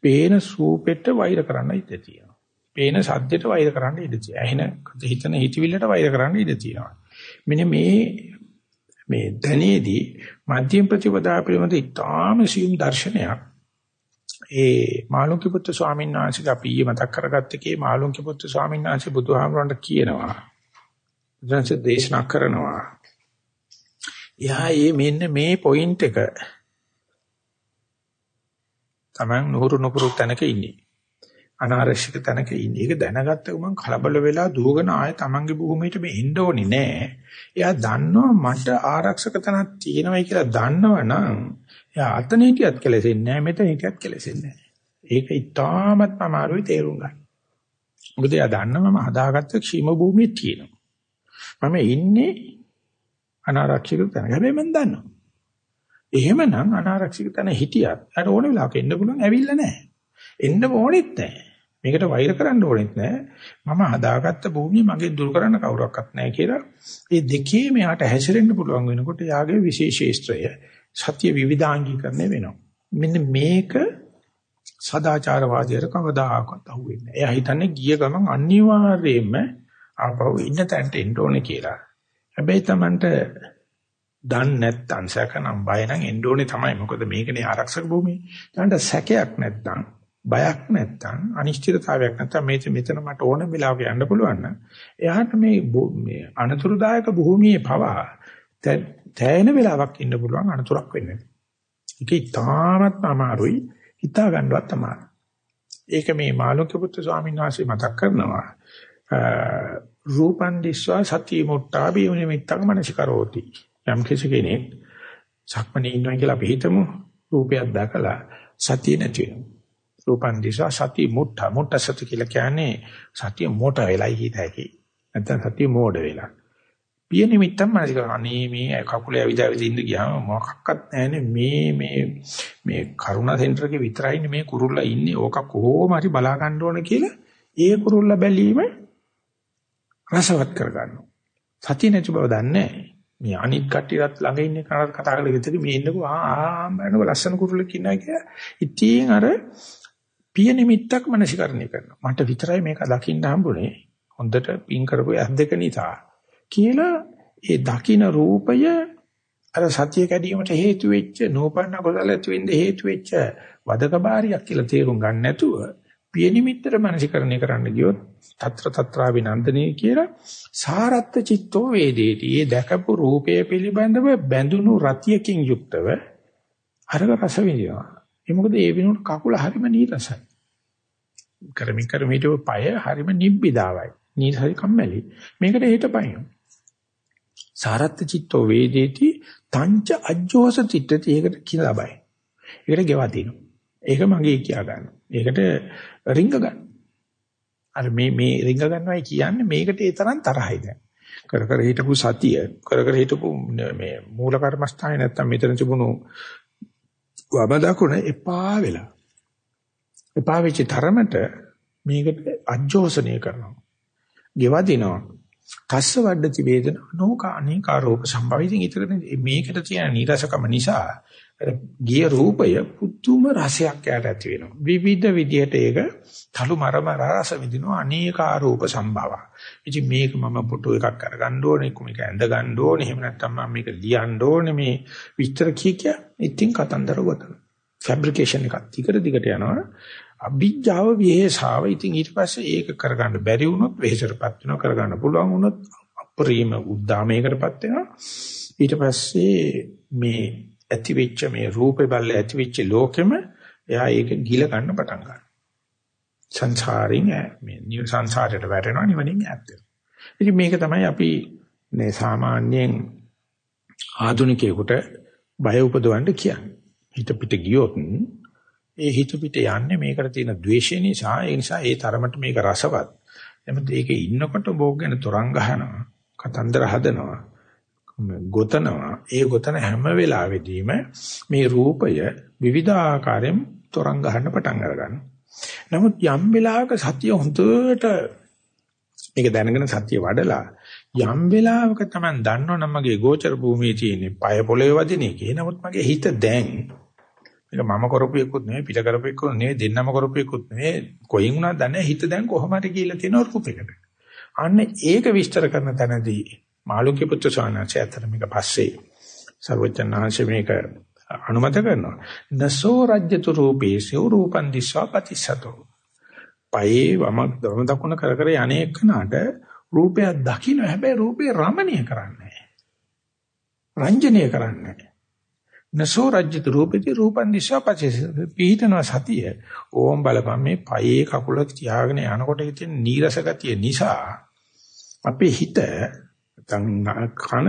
පේන සූපෙට වෛර කරන්න ඉඩ තියෙනවා. පේන සද්දෙට වෛර කරන්න ඉඩ තියෙනවා. ඇහෙන හිතන හිතවිල්ලට වෛර කරන්න ඉඩ තියෙනවා. මෙන්න මේ මේ ධනේදී මධ්‍යම ප්‍රතිපදා පිළිබඳ ඉතාම සියුම් දර්ශනයක් ඒ මාළුන්ක පුත්තු ස්වාමීන් වහන්සේ අපි ඊයේ මතක් කරගත්තකේ මාළුන්ක පුත්තු ස්වාමීන් වහන්සේ බුදුහාමරන්ට කියනවා. බුදුන්සේ දේශනා කරනවා. යා මේ මෙන්න මේ පොයින්ට් එක Taman නුහුරු නුපුරු තැනක ඉන්නේ. අනාරක්ෂිත තැනක ඉන්නේ. ඒක දැනගත්ත ගමන් කලබල වෙලා දුවගෙන ආය Tamanගේ භූමියට මේ එන්න ඕනේ නෑ. එයා දන්නවා මට ආරක්ෂක තැනක් තියෙනවයි කියලා දන්නවනම් එයා අතන හිටියත් කෙලෙසෙන්නේ නැහැ මෙතන හිටියත් කෙලෙසෙන්නේ නැහැ. ඒක ඉතාමත් අමාරුයි තේරුම් ගන්න. මොකද එයා දන්නවා මම හදාගත්ත ക്ഷീම භූමියේ තියෙනවා. මම ඉන්නේ අනාරක්ෂිත තැනක. හැබැයි මම දන්නවා. එහෙමනම් අනාරක්ෂිත තැන හිටියත් අර ඕන වෙලාවක එන්න පුළුවන් ඇවිල්ලා නැහැ. එන්න ඕනෙත් නැහැ. මේකට වෛර කරන්න ඕනෙත් නැහැ. මම හදාගත්ත භූමිය මගේ දුරු කරන්න කවුරක්වත් නැහැ කියලා. මේ දෙකේ මෙහාට හැසිරෙන්න පුළුවන් වෙනකොට යාගේ විශේෂේෂ්ත්‍රය සත්‍ය විවිධාංගීකරණය වෙනවා. මෙන්න මේක සදාචාරවාදයට කවදාකවත් අහුවෙන්නේ නැහැ. එයා හිතන්නේ ගිය ගමන් අනිවාර්යයෙන්ම ආපහු ඉන්න තැනට එන්න ඕනේ කියලා. හැබැයි Tamanට දන් නැත්තම් සැකනම් බය නම් එන්න ඕනේ තමයි. මොකද මේකනේ ආරක්ෂක භූමිය. Tamanට සැකයක් නැත්තම් බයක් නැත්තම් අනිශ්චිතතාවයක් නැත්තම් මේ මෙතන මට ඕන වෙලාවක යන්න පුළුවන් නම් එයාට මේ මේ අනතුරුදායක භූමියේ පවා තැයෙන වෙලාවක් ඉන්න පුළුවන් අනතුරක් වෙන්නේ. ඒක ඉතාමත් අමාරුයි හිතා ගන්නවත් අමාරුයි. ඒක මේ මාළුක්‍ය පුත්‍ර ස්වාමීන් වහන්සේ මතක් කරනවා. රූපන් දිස්වා සති මුට්ටා බියුනිමිත්තං මනසිකරෝති. යම් කෙනෙක් සක්මනේ ඉන්නවා කියලා අපි හිතමු රූපයක් දැකලා සතිය නැති වෙනවා. රූපන් දිස්වා සති මුට්ටා මුට්ට සති කියලා කියන්නේ සතිය මොට වෙලයි හිතයි. නැත්නම් සතිය මෝඩ වෙලා. පිය නිමිත්තම මානසික අනේ මේ කකුලේ ඇවිද ඇවිද ඉඳ ගියාම මොකක්වත් නැහැනේ මේ මේ මේ කරුණා සෙන්ටර් එකේ විතරයිනේ මේ කුරුල්ලා ඉන්නේ ඕක කොහොම හරි බලා ගන්න ඕන කියලා ඒ කුරුල්ලා බැලීම රසවත් කර ගන්නවා සතිය නැති බව දන්නේ මේ අනිත් කට්ටියත් ළඟ ඉන්නේ කනට කතා කරලා ඉතින් මේ ඉන්නකෝ ආ ආ මනක ලස්සන කුරුල්ලෙක් ඉන්නවා කියලා. ඉතින් අර පිය නිමිත්තක් මනසිකරණය කරනවා. මට විතරයි මේක දකින්න හම්බුනේ. හොඳට පින් කරපු ඇස් දෙක නිසා. කියලා ඒ දකින්න රූපය අර සතිය කැඩීමට හේතු වෙච්ච නෝපන්න කුසල ඇති වෙන්න හේතු වෙච්ච වදකබාරියක් කියලා තේරුම් ගන්න නැතුව පියනිමිත්තර මනසිකරණය කරන්න ගියොත් తත්‍ර తත්‍රා විනන්දනේ කියලා සාරත්ත චිත්තෝ වේදේති. ඒ දැකපු රූපය පිළිබඳව බැඳුණු රතියකින් යුක්තව අරක රස විඳිනවා. ඒ මොකද ඒ විනෝඩ කකුල හරිම නීරසයි. කරමින් කරමින් හිටව පය හරිම නිබ්බිදාවයි. නීරසයි කම්මැලි. මේකට හිතපයින්. සාරත්ත චිත්තෝ වේදේති තංච අජ්ජෝස චිත්තති ඒකට කියලා බයි. ඒකට ගෙවා දිනු. ඒක මගේ කියා ගන්න. ඒකට රිංග ගන්න. අර මේ මේ රිංග ගන්නවයි කියන්නේ මේකට ඒ තරම් තරහයි දැන්. කර කර හිටපු සතිය කර කර හිටපු මේ මූල කර්මස්ථානේ නැත්තම් මෙතන තිබුණු වම දකුණ එපා වෙලා. එපා වෙච්ච තරමට මේකට අජෝසනය කරනවා. ගෙවදිනවා. තස්ස වඩති වේදන නෝකානී කාරෝප සම්භව. ඉතින් ඊටකනේ මේකට තියෙන නීරසකම නිසා ගිය රූපය පුදුම රසයක් යට ඇති වෙනවා. විවිධ විදිහට ඒක තලු මරමර රස විඳිනවා අනේකාරූප සම්භව. ඉතින් මේක මම ෆොටෝ එකක් අරගන්න ඕනේ, මේක ඇඳ ගන්න ඕනේ, එහෙම නැත්නම් මම මේක ලියන්න ඕනේ මේ විස්තර කිය කිය ඉතින් කතන්දර ගොතන. ෆැබ්‍රිකේෂන් එකක් දිගට දිගට යනවා. අභිජ්ජාව විහෙසාව. ඉතින් ඊට පස්සේ ඒක කරගන්න බැරි වුණොත් වෙහෙසටපත් වෙනවා කරගන්න පුළුවන් වුණොත් අපරිම උද්දාමයකටපත් වෙනවා. ඊට පස්සේ මේ ඇති වෙච්ච මේ රූපේ බල්ල ඇති වෙච්ච ලෝකෙම එයා ඒක ගිල ගන්න පටන් ගන්නවා. සංසාරින් මේ නිව සංසාරයට වැටෙනවා නිවනින් ඈත් වෙනවා. ඉතින් මේක තමයි අපි මේ සාමාන්‍යයෙන් ආධුනිකයෙකුට බය උපදවන්න කියන්නේ. හිත පිට ගියොත් ඒ හිත පිට යන්නේ මේකට තියෙන ද්වේෂය නිසා. ඒ නිසා ඒ තරමට මේක රසවත්. එමෙත් ඒකේ ඉන්නකොට බෝග ගැන තරංග ගහනවා කතන්දර හදනවා ගොතනවා. ඒ ගොතන හැම වෙලාවෙදීම මේ රූපය විවිධාකාරයෙන් තරංග ගන්න පටන් අරගන්නවා නමුත් යම් වෙලාවක සතිය හොඳට මේක දැනගෙන සතිය වඩලා යම් වෙලාවක තමයි දන්නවනම් මගේ ගෝචර භූමියේ තියෙන පය පොළවේ වදින එකේ නමුත් මගේ හිත දැන් මේක මම කරපු එකකුත් නෙවෙයි පිට කරපු එකකුත් නෙවෙයි දෙන්නම කරපු එකකුත් නෙවෙයි කොයින් වුණත් දන්නේ හිත දැන් කොහොම හරි කියලා තියෙන රූපයකට. අන්න ඒක විස්තර කරන තැනදී මාළුක්‍ය පුත්‍ර ස්වාමීන් අතර මේක පස්සේ සර්වඥාන්සේ මේක අනුමත කරනවා. නසෝ රජ්‍යතු රූපේසෝ රූපං දිස්වා පතිසතෝ. පයේ වම දම දකුණ කර කර යන්නේ කනට රූපයක් දකින්න හැබැයි රූපේ රමණීය කරන්නේ රංජනීය කරන්නේ නසෝ රජ්‍යත රූපති රූපං දිස්වා පචේ පිහිටන සතිය. ඕම් බලපන් මේ පයේ කකුල තියාගෙන යනකොට හිතෙන නීරස ගතිය නිසා අපේ හිත නැත්නම් කන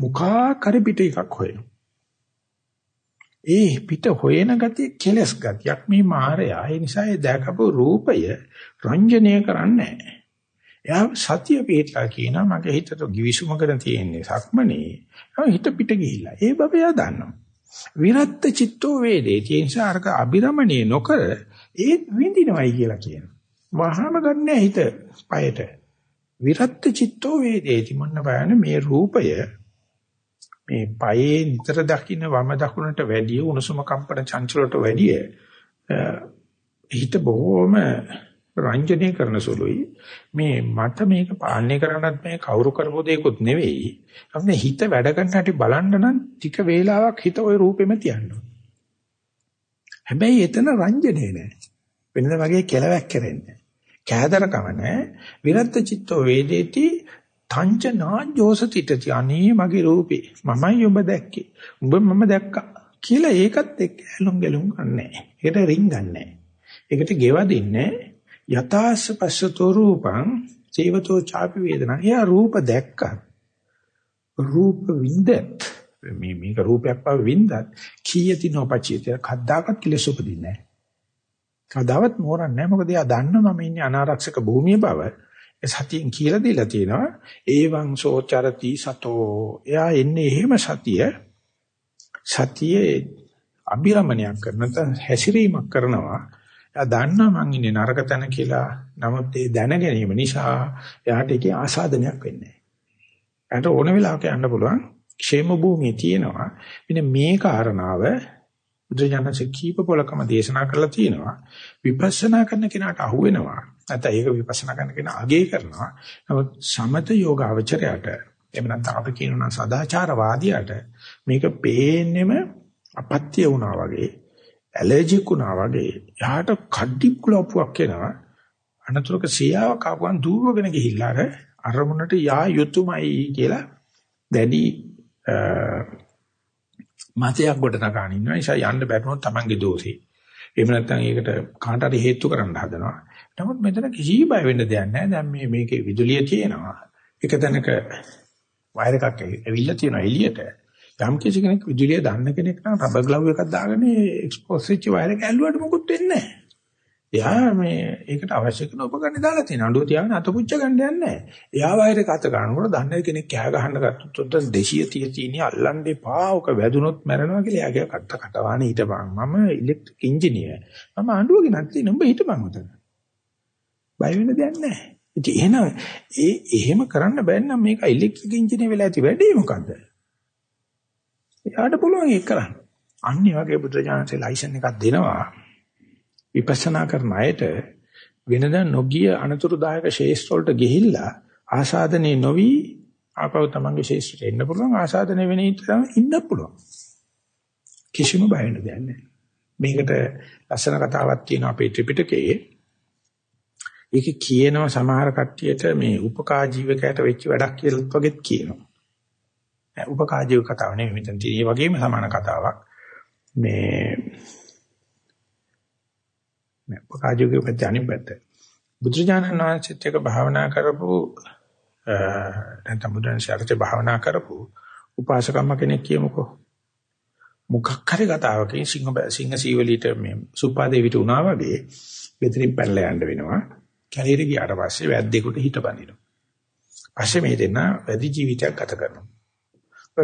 මුඛා කරි පිට එකක් හොයනවා. ඒ පිට හොයන ගතිය කෙලස් ගතියක් මේ මායя. ඒ නිසා ඒ දැකපු රූපය රංජනීය කරන්නේ එයා සතිය පිටලා කියනවා මගේ හිතට givisumකන තියෙන්නේ සක්මනේ. හිත පිට ගිහිල්ලා. ඒ බබ එයා දන්නවා. විරත්ත චිත්තෝ වේදේති. ඒ නිසා අරක අබිරමණේ නොකර ඒ විඳිනවයි කියලා කියනවා. වහම ගන්න හිත පයට. විරත්ත චිත්තෝ වේදේති මොන්න බයන මේ රූපය මේ පයේ නිතර දකින්න වම දකුණට වැඩිය උණුසුම කම්පන චංචලට වැඩිය හිත බොහොම රංජනීය කරන සුළුයි. මේ මට මේක පාලනය කරන්නත් මේ කවුරු කරපු දෙයක්වත් නෙවෙයි. අපේ හිත වැඩ කරන හැටි බලන්න නම් ටික වේලාවක් හිත ওই රූපෙම තියන්න හැබැයි එතන රංජනේ නෑ. වෙනද වගේ කෙලවැක් කරෙන්නේ කෑදරකම නෑ. විරත් චිත්තෝ වේදේති තංච නාජෝසතිටති අනේ මගේ රූපේ. මමයි ඔබ දැක්කේ. උඹ මම දැක්කා කියලා ඒකත් එක්ක ඇලුම් ගැලුම් ගන්නෑ. ඒකට රින් ගන්නෑ. ඒකට ගෙවදින්නේ යතාස්ස පස්සතෝ රූපං සේවතෝ චාපි වේදනා. එයා රූප දැක්කත් රූප විඳත් මේ මේක රූපයක් බව විඳත් කීයති නොපචිත කද්දාකත් කිලස උපදින්නේ නැහැ. කදාවත් මෝරන්නේ නැහැ. මොකද එයා දන්නවා මම ඉන්නේ අනාරක්ෂක භූමිය බව. ඒ සතියෙන් කියලා දීලා තියෙනවා. ඒවං සෝචරති සතෝ. එයා එන්නේ එහෙම සතිය සතියේ අභිරමණයක් කරන නැත්නම් හැසිරීමක් කරනවා. එයා දන්නවා මං ඉන්නේ නරක තැන කියලා. නමුත් ඒ දැන ගැනීම නිසා එයාට ඒකේ ආසාදනයක් වෙන්නේ නැහැ. එයාට ඕන වෙලාවක යන්න පුළුවන්. ക്ഷേම භූමිය තියෙනවා. මෙන්න මේ කාරණාව බුදුජානක කීප පොලකම දේශනා කරලා තියෙනවා. විපස්සනා කරන කෙනාට අහු වෙනවා. නැත්නම් ඒක විපස්සනා කරන කෙනා අගේ කරනවා. නමුත් සමත යෝගාවචරයට එහෙම නැත්නම් අපි කියනවා සදාචාරවාදියාට මේක පේන්නෙම අපත්‍ය වුණා වගේ ඇලර්ජික් වුණා වගේ එහාට කඩි කුලප්පුවක් එනවා. අනතුරක සියාවක් ආපුවන් දුවගෙන ගිහිල්ලා අර අරමුණට යා යුතුයමයි කියලා දැඩි මතයක් ගොඩනගාන ඉන්නවා. නිසා යන්න බැරුණොත් Tamange දෝෂේ. එහෙම නැත්නම් ඒකට කාට හරි හේතු කරන්න හදනවා. නමුත් මෙතන කිසි බය වෙන්න දෙයක් නැහැ. දැන් මේ මේකේ විදුලිය තියෙනවා. එක තැනක වයර් එකක් ඇවිල්ලා තියෙනවා එළියට. යම් කිසි කෙනෙක් විදුලිය දන්න කෙනෙක් නම් රබර් ග්ලව් එකක් දාගෙන එක්ස්පෝස් වෙච්ච වයර් එක ඇල්ලුවට මොකුත් වෙන්නේ නැහැ. එයා මේ ඒකට අවශ්‍ය කරන උපකරණ දාලා තියෙන අඬුව තියාගෙන අත පුච්ච ගන්න යන්නේ නැහැ. එයා වයර් එක අත ගන්නකොට දන්නේ කෙනෙක් කෑ ගහන්න ගත්තොත් 230 තියෙන අල්ලන්නේ පාවක වැදුනොත් මැරෙනවා කියලා එයාගේ කට කටවාන හිටපන්. මම ඉලෙක්ට්‍රික් ඉංජිනේර්. මම අඬුව ගෙනත් තියෙන උඹ හිටපන් උතන. බය වෙන්න දෙයක් නැහැ. ඉතින් එහෙනම් ඒ එහෙම කරන්න බැන්න නම් මේක ඉලෙක්ට්‍රික් එන්ජිනේ වෙලා ඇති වැඩේ මොකද්ද? එයාට පුළුවන් ඒක කරන්න. අන්නේ වගේ බුදුරජාණන්සේ ලයිසන් එකක් දෙනවා. විපස්සනා කරන අයට වෙනදා නොගිය අනතුරුදායක ශේෂ්ඨ වලට ගිහිල්ලා ආසාදනේ නොවි ආපහු තමන්ගේ ශේෂ්ඨට එන්න පුළුවන් ආසාදනය වෙන ඉන්න ඉන්න පුළුවන්. කිසිම බය වෙන්න දෙයක් නැහැ. මේකට ලස්සන කතාවක් තියෙනවා අපේ ත්‍රිපිටකයේ. ඒක කියනවා සමහර කට්ටියට මේ උපකා ජීවකයට වෙච්ච වැඩක් කියලා වගේත් කියනවා. උපකා ජීව කතාව නෙමෙයි මෙතන තියෙන වගේම සමාන කතාවක්. මේ නෑ උපකා ජීවකෙ පැත්ත අනිත් පැත්ත. බුදුජානන වහන්සේත් එක භාවනා කරපු නැත්නම් බුදුන් ශාරතේ භාවනා කරපු උපාසකම්ම කෙනෙක් කියමුකෝ. මොකක් හරි කතාවකින් සිංහ සිංහ සීවලීට මේ සුපාදේවිට උනා වගේ ගෙදරින් පැනලා යන්න වෙනවා. කැලේට ගියාට පස්සේ වැද්දෙකුට හිටපනිනවා. පස්සේ මේ දෙන්න වැඩි ජීවිතයක් ගත කරනවා.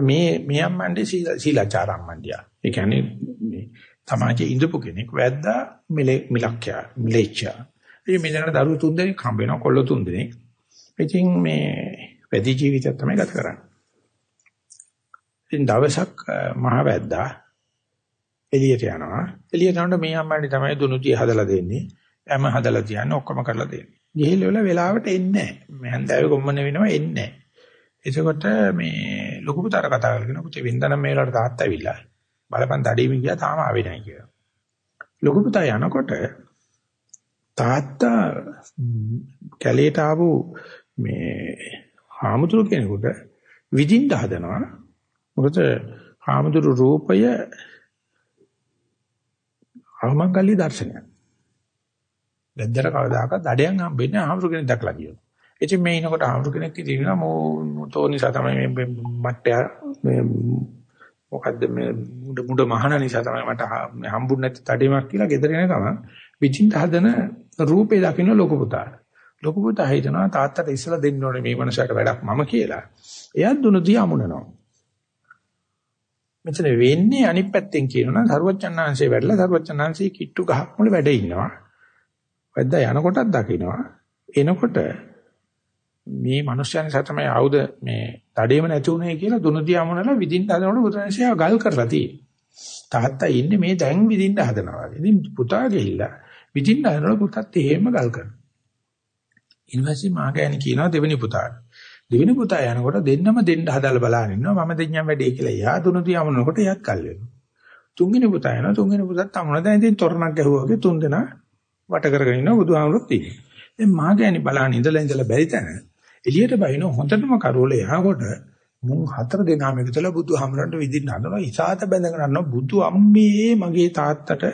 මේ මේ අම්මන්ඩේ සීලාචාරම්මන්ඩියා. ඒ කියන්නේ මේ සමාජයේ ඉඳපු කෙනෙක් වැද්දා මිලක්ඛ්‍යා මිලේච්ඡා. ඉතින් මේ දෙනාට දරුවෝ තුන් දෙනෙක් හම්බ වෙනවා කොල්ල තුන් දෙනෙක්. ඉතින් මේ වැඩි ජීවිතයක් තමයි ගත කරන්නේ. ඉතින් දවසක් මහ වැද්දා එළියට යනවා. එළියට යනකොට මේ අම්මණි තමයි දුනුතිය හදලා දෙන්නේ. හැම හදලා තියන්නේ ඔක්කොම කරලා දෙන්නේ. ගිහිල්ලා වෙලාවට එන්නේ නැහැ. මම හන්දාවේ කොම්මන වෙනවා එන්නේ නැහැ. එතකොට මේ ලොකු පුතාට කතා කරගෙන පුතේ වෙන්දනම් මේ වෙලාවට තාත්තා ඇවිල්ලා බලපන් දඩේමින් ගියා තාම ආවේ නැහැ කියලා. ලොකු පුතා යනකොට තාත්තා කැලේට ආපු මේ හාමුදුරු කෙනෙකුට විදින්න හදනවා. මොකද හාමුදුරු රූපය අමංගල්‍ය දර්ශනයක්. වැද්දර කවදාකවත් දඩයන් හම්බෙන්නේ ආහුරු කෙනෙක් දැකලා කියනවා. ඉතින් මේ ඉනකොට ආහුරු කෙනෙක් ඉතිරිනවා මොතෝ නිසා තමයි මේ මට්ටය මේ මොකද්ද මේ මුඩ මුඩ මහන නිසා තමයි මට හම්බුනේ නැති තඩේමක් කියලා ගෙදර එන ගමන් විචින්ත හදන රූපේ දකින්න ලොකු පුතා. ලොකු පුතා හිතනවා තාත්තට ඉස්සලා දෙන්න ඕනේ මේ මනසට වැඩක් මම කියලා. එයාත් දුනුදී අමුණනවා. මෙතන වෙන්නේ අනිත් පැත්තෙන් කියනවා සරුවච්චන්හන්සේ වැඩලා සරුවච්චන්හන්සේ කිට්ටු ගහක් මුල වැඩ ඉන්නවා. වැද්දා යනකොටත් දකින්නවා. එනකොට මේ මිනිස්යන් සතමයි ආවුද මේ තඩේම නැති උනේ කියලා දුනුදී අමුණලා විදින්න හදනකොට බුදුරජාණන්සේ ගල් කරලා තියෙන්නේ. තාත්තා ඉන්නේ මේ දැන් විදින්න හදනවා. ඉතින් පුතා ගිහිල්ලා විදින්න හදනකොට පුතත් එහෙම ගල් කරනවා. ඊළඟට මාගෑණි කියනවා දෙවෙනි පුතාට. දෙවෙනි පුතා යනකොට දෙන්නම දෙන්න හදලා බලන ඉන්නවා මම දෙඤ්ඤම් වැඩේ කියලා. යා දුනුදී අමුණනකොට එයත් කල් වෙනවා. තුන්වෙනි පුතා යනවා තුන්වෙනි පුතත් අමුණ දැන් ඉතින් තොරණක් ගැහුවා වගේ තුන් දෙනා වට කරගෙන ඉන්නවා බුදුහාමුදුරුත් ඉන්නේ. දැන් මාගෑණි බලන ඉඳලා ඉඳලා බැරි තැන එළියට බයින හොඳටම කරෝල යනකොට මුන් හතර දෙනාම එකතුලා බුදුහාමරන්ට විදින්න හදනවා ඉසాత බැඳගෙන යනවා බුදු අම්මේ මගේ තාත්තට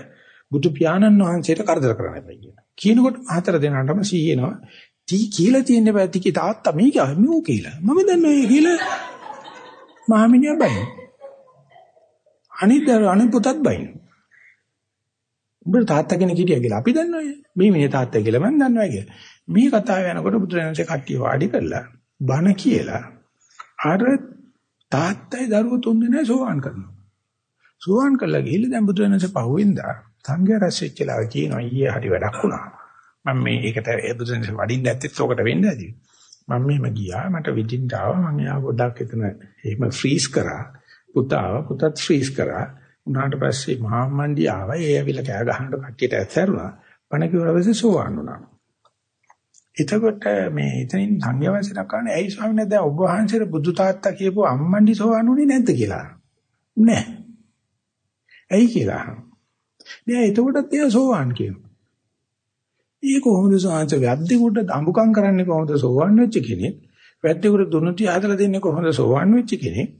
බුදු පියාණන් වහන්සේට කරදර කරන්න එපා කියන. කියනකොට හතර දෙනාටම සීයනවා. තී කියලා තියෙන පැතිකේ තාත්තා මේක අමෝ කියලා. මම දන්නේ ඒ කියලා මහමිනියා බයි. අනිත් අනිත් පුතත් බයි. උඹ තාත්තා කෙනෙක් හිටියා කියලා අපි දන්නවනේ. මේ මිනිහ තාත්තා කියලා මම දන්නවා කියලා. මේ කතාව යනකොට බුදුරජාණන්සේ කට්ටිය වාඩි කරලා බණ කියලා අර තාත්තයි දරුවෝ තුන් දෙනා සෝවාන් කරනවා. සෝවාන් කළා ගිහිල්ලා දැන් බුදුරජාණන්සේ පහුවෙන්දා සංඝයා රැස් වෙච්ච ලා කියනවා ඊයේ හරි වැඩක් වුණා. මම මේ ඒකට බුදුරජාණන්සේ වඩින්න ඇත්තෙත් ඔකට වෙන්න ඇති. මම මෙහෙම ගියා මට විදින්න ආවා මම යා ගොඩක් එතන එහෙම ෆ්‍රීස් කරා. පුතාව පුතත් ෆ්‍රීස් කරා. උනාට පස්සේ මහා මණ්ඩිය ආවා. ඒ ඇවිල්ලා කෑ ගහන්න කට්ටියට ඇස්සරුණා. පණ කිව්වට පස්සේ සෝවාන් වුණා. එතකොට මේ එතනින් සංයවසනක් කරන්නේ ඇයි ස්වාමීන් වහන්සේ දැන් ඔබ වහන්සේට බුදු තාත්තා කියපුව අම්මන්ඩි සෝවන්ුනේ නැද්ද කියලා. නෑ. ඇයි කියලා. නෑ එතකොටත් එයා සෝවන් කියනවා. ඒ කොහොමද සෝවන්ස වැද්දෙකුට අඹුකම් කරන්නේ කොහොමද සෝවන් වෙච්ච කෙනෙක්? වැද්දෙකුට දුනුටි හදලා දෙන්නේ කොහොමද සෝවන් වෙච්ච කෙනෙක්?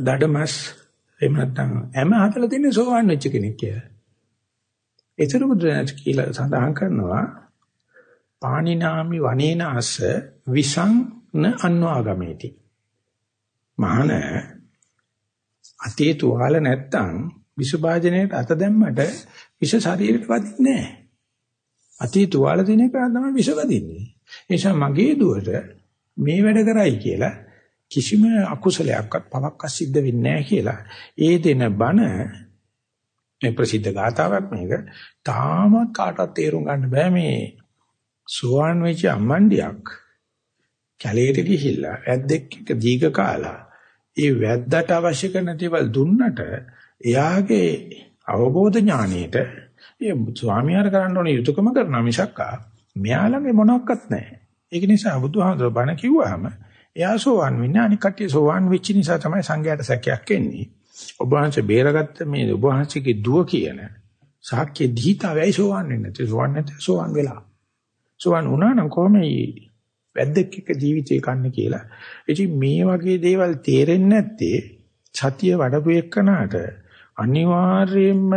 දඩමස් එහෙම නැත්නම් හැම හදලා දෙන්නේ සෝවන් වෙච්ච කෙනෙක් කියලා. ඒතර බුදුරජාණන් කියලා සඳහන් කරනවා පාණිනාමි වනේන අස විසං න අන්වාගමේති. මහාන අතේ තුවාල නැත්තම් විසභාජනයට අත දැම්මට විස ශරීරයට වදින්නේ නැහැ. අතේ තුවාල දෙන එක තමයි විස වදින්නේ. ඒ නිසා මගේ දුවට මේ වැඩ කරයි කියලා කිසිම අකුසලයක්වත් පවක් සිද්ධ වෙන්නේ නැහැ කියලා. ඒ දෙන බණ මේ ප්‍රසිද්ධ ගාතාවක් මේක තාමත් කාටවත් තේරුම් ගන්න බෑ මේ සෝවාන් වෙච්ච අම්මණ්ඩියක් කැලේට ගිහිල්ලා වැද්දෙක් එක්ක දීග කාලා ඒ වැද්දට අවශ්‍ය කරන දේවල් දුන්නට එයාගේ අවබෝධ ඥාණයට ඒ ස්වාමියාර කරන්න ඕනේ යුතුයකම කරන මිසක් මෙයා ළඟ මොනවත් නැහැ. ඒක නිසා බුදුහාමුදුරුවෝ බණ කිව්වහම එයා සෝවන් වෙන්නේ අනික කට්ටිය සෝවන් වෙච්ච නිසා තමයි සංඝයාට සැකයක් එන්නේ. ඔබ වහන්සේ බේරගත්ත මේ ඔබ වහන්සේගේ දුව කියන සාක්‍ය දීතාවයි සෝවන් වෙන්නේ නැති සෝවන් නැති සෝවන් වෙලා. සෝවන් වුණා නම් කොහොමද වැද්දෙක් එක්ක ජීවිතේ කන්නේ කියලා. ඉතින් මේ වගේ දේවල් තේරෙන්නේ නැත්තේ සතිය වඩපු එක්කනට අනිවාර්යයෙන්ම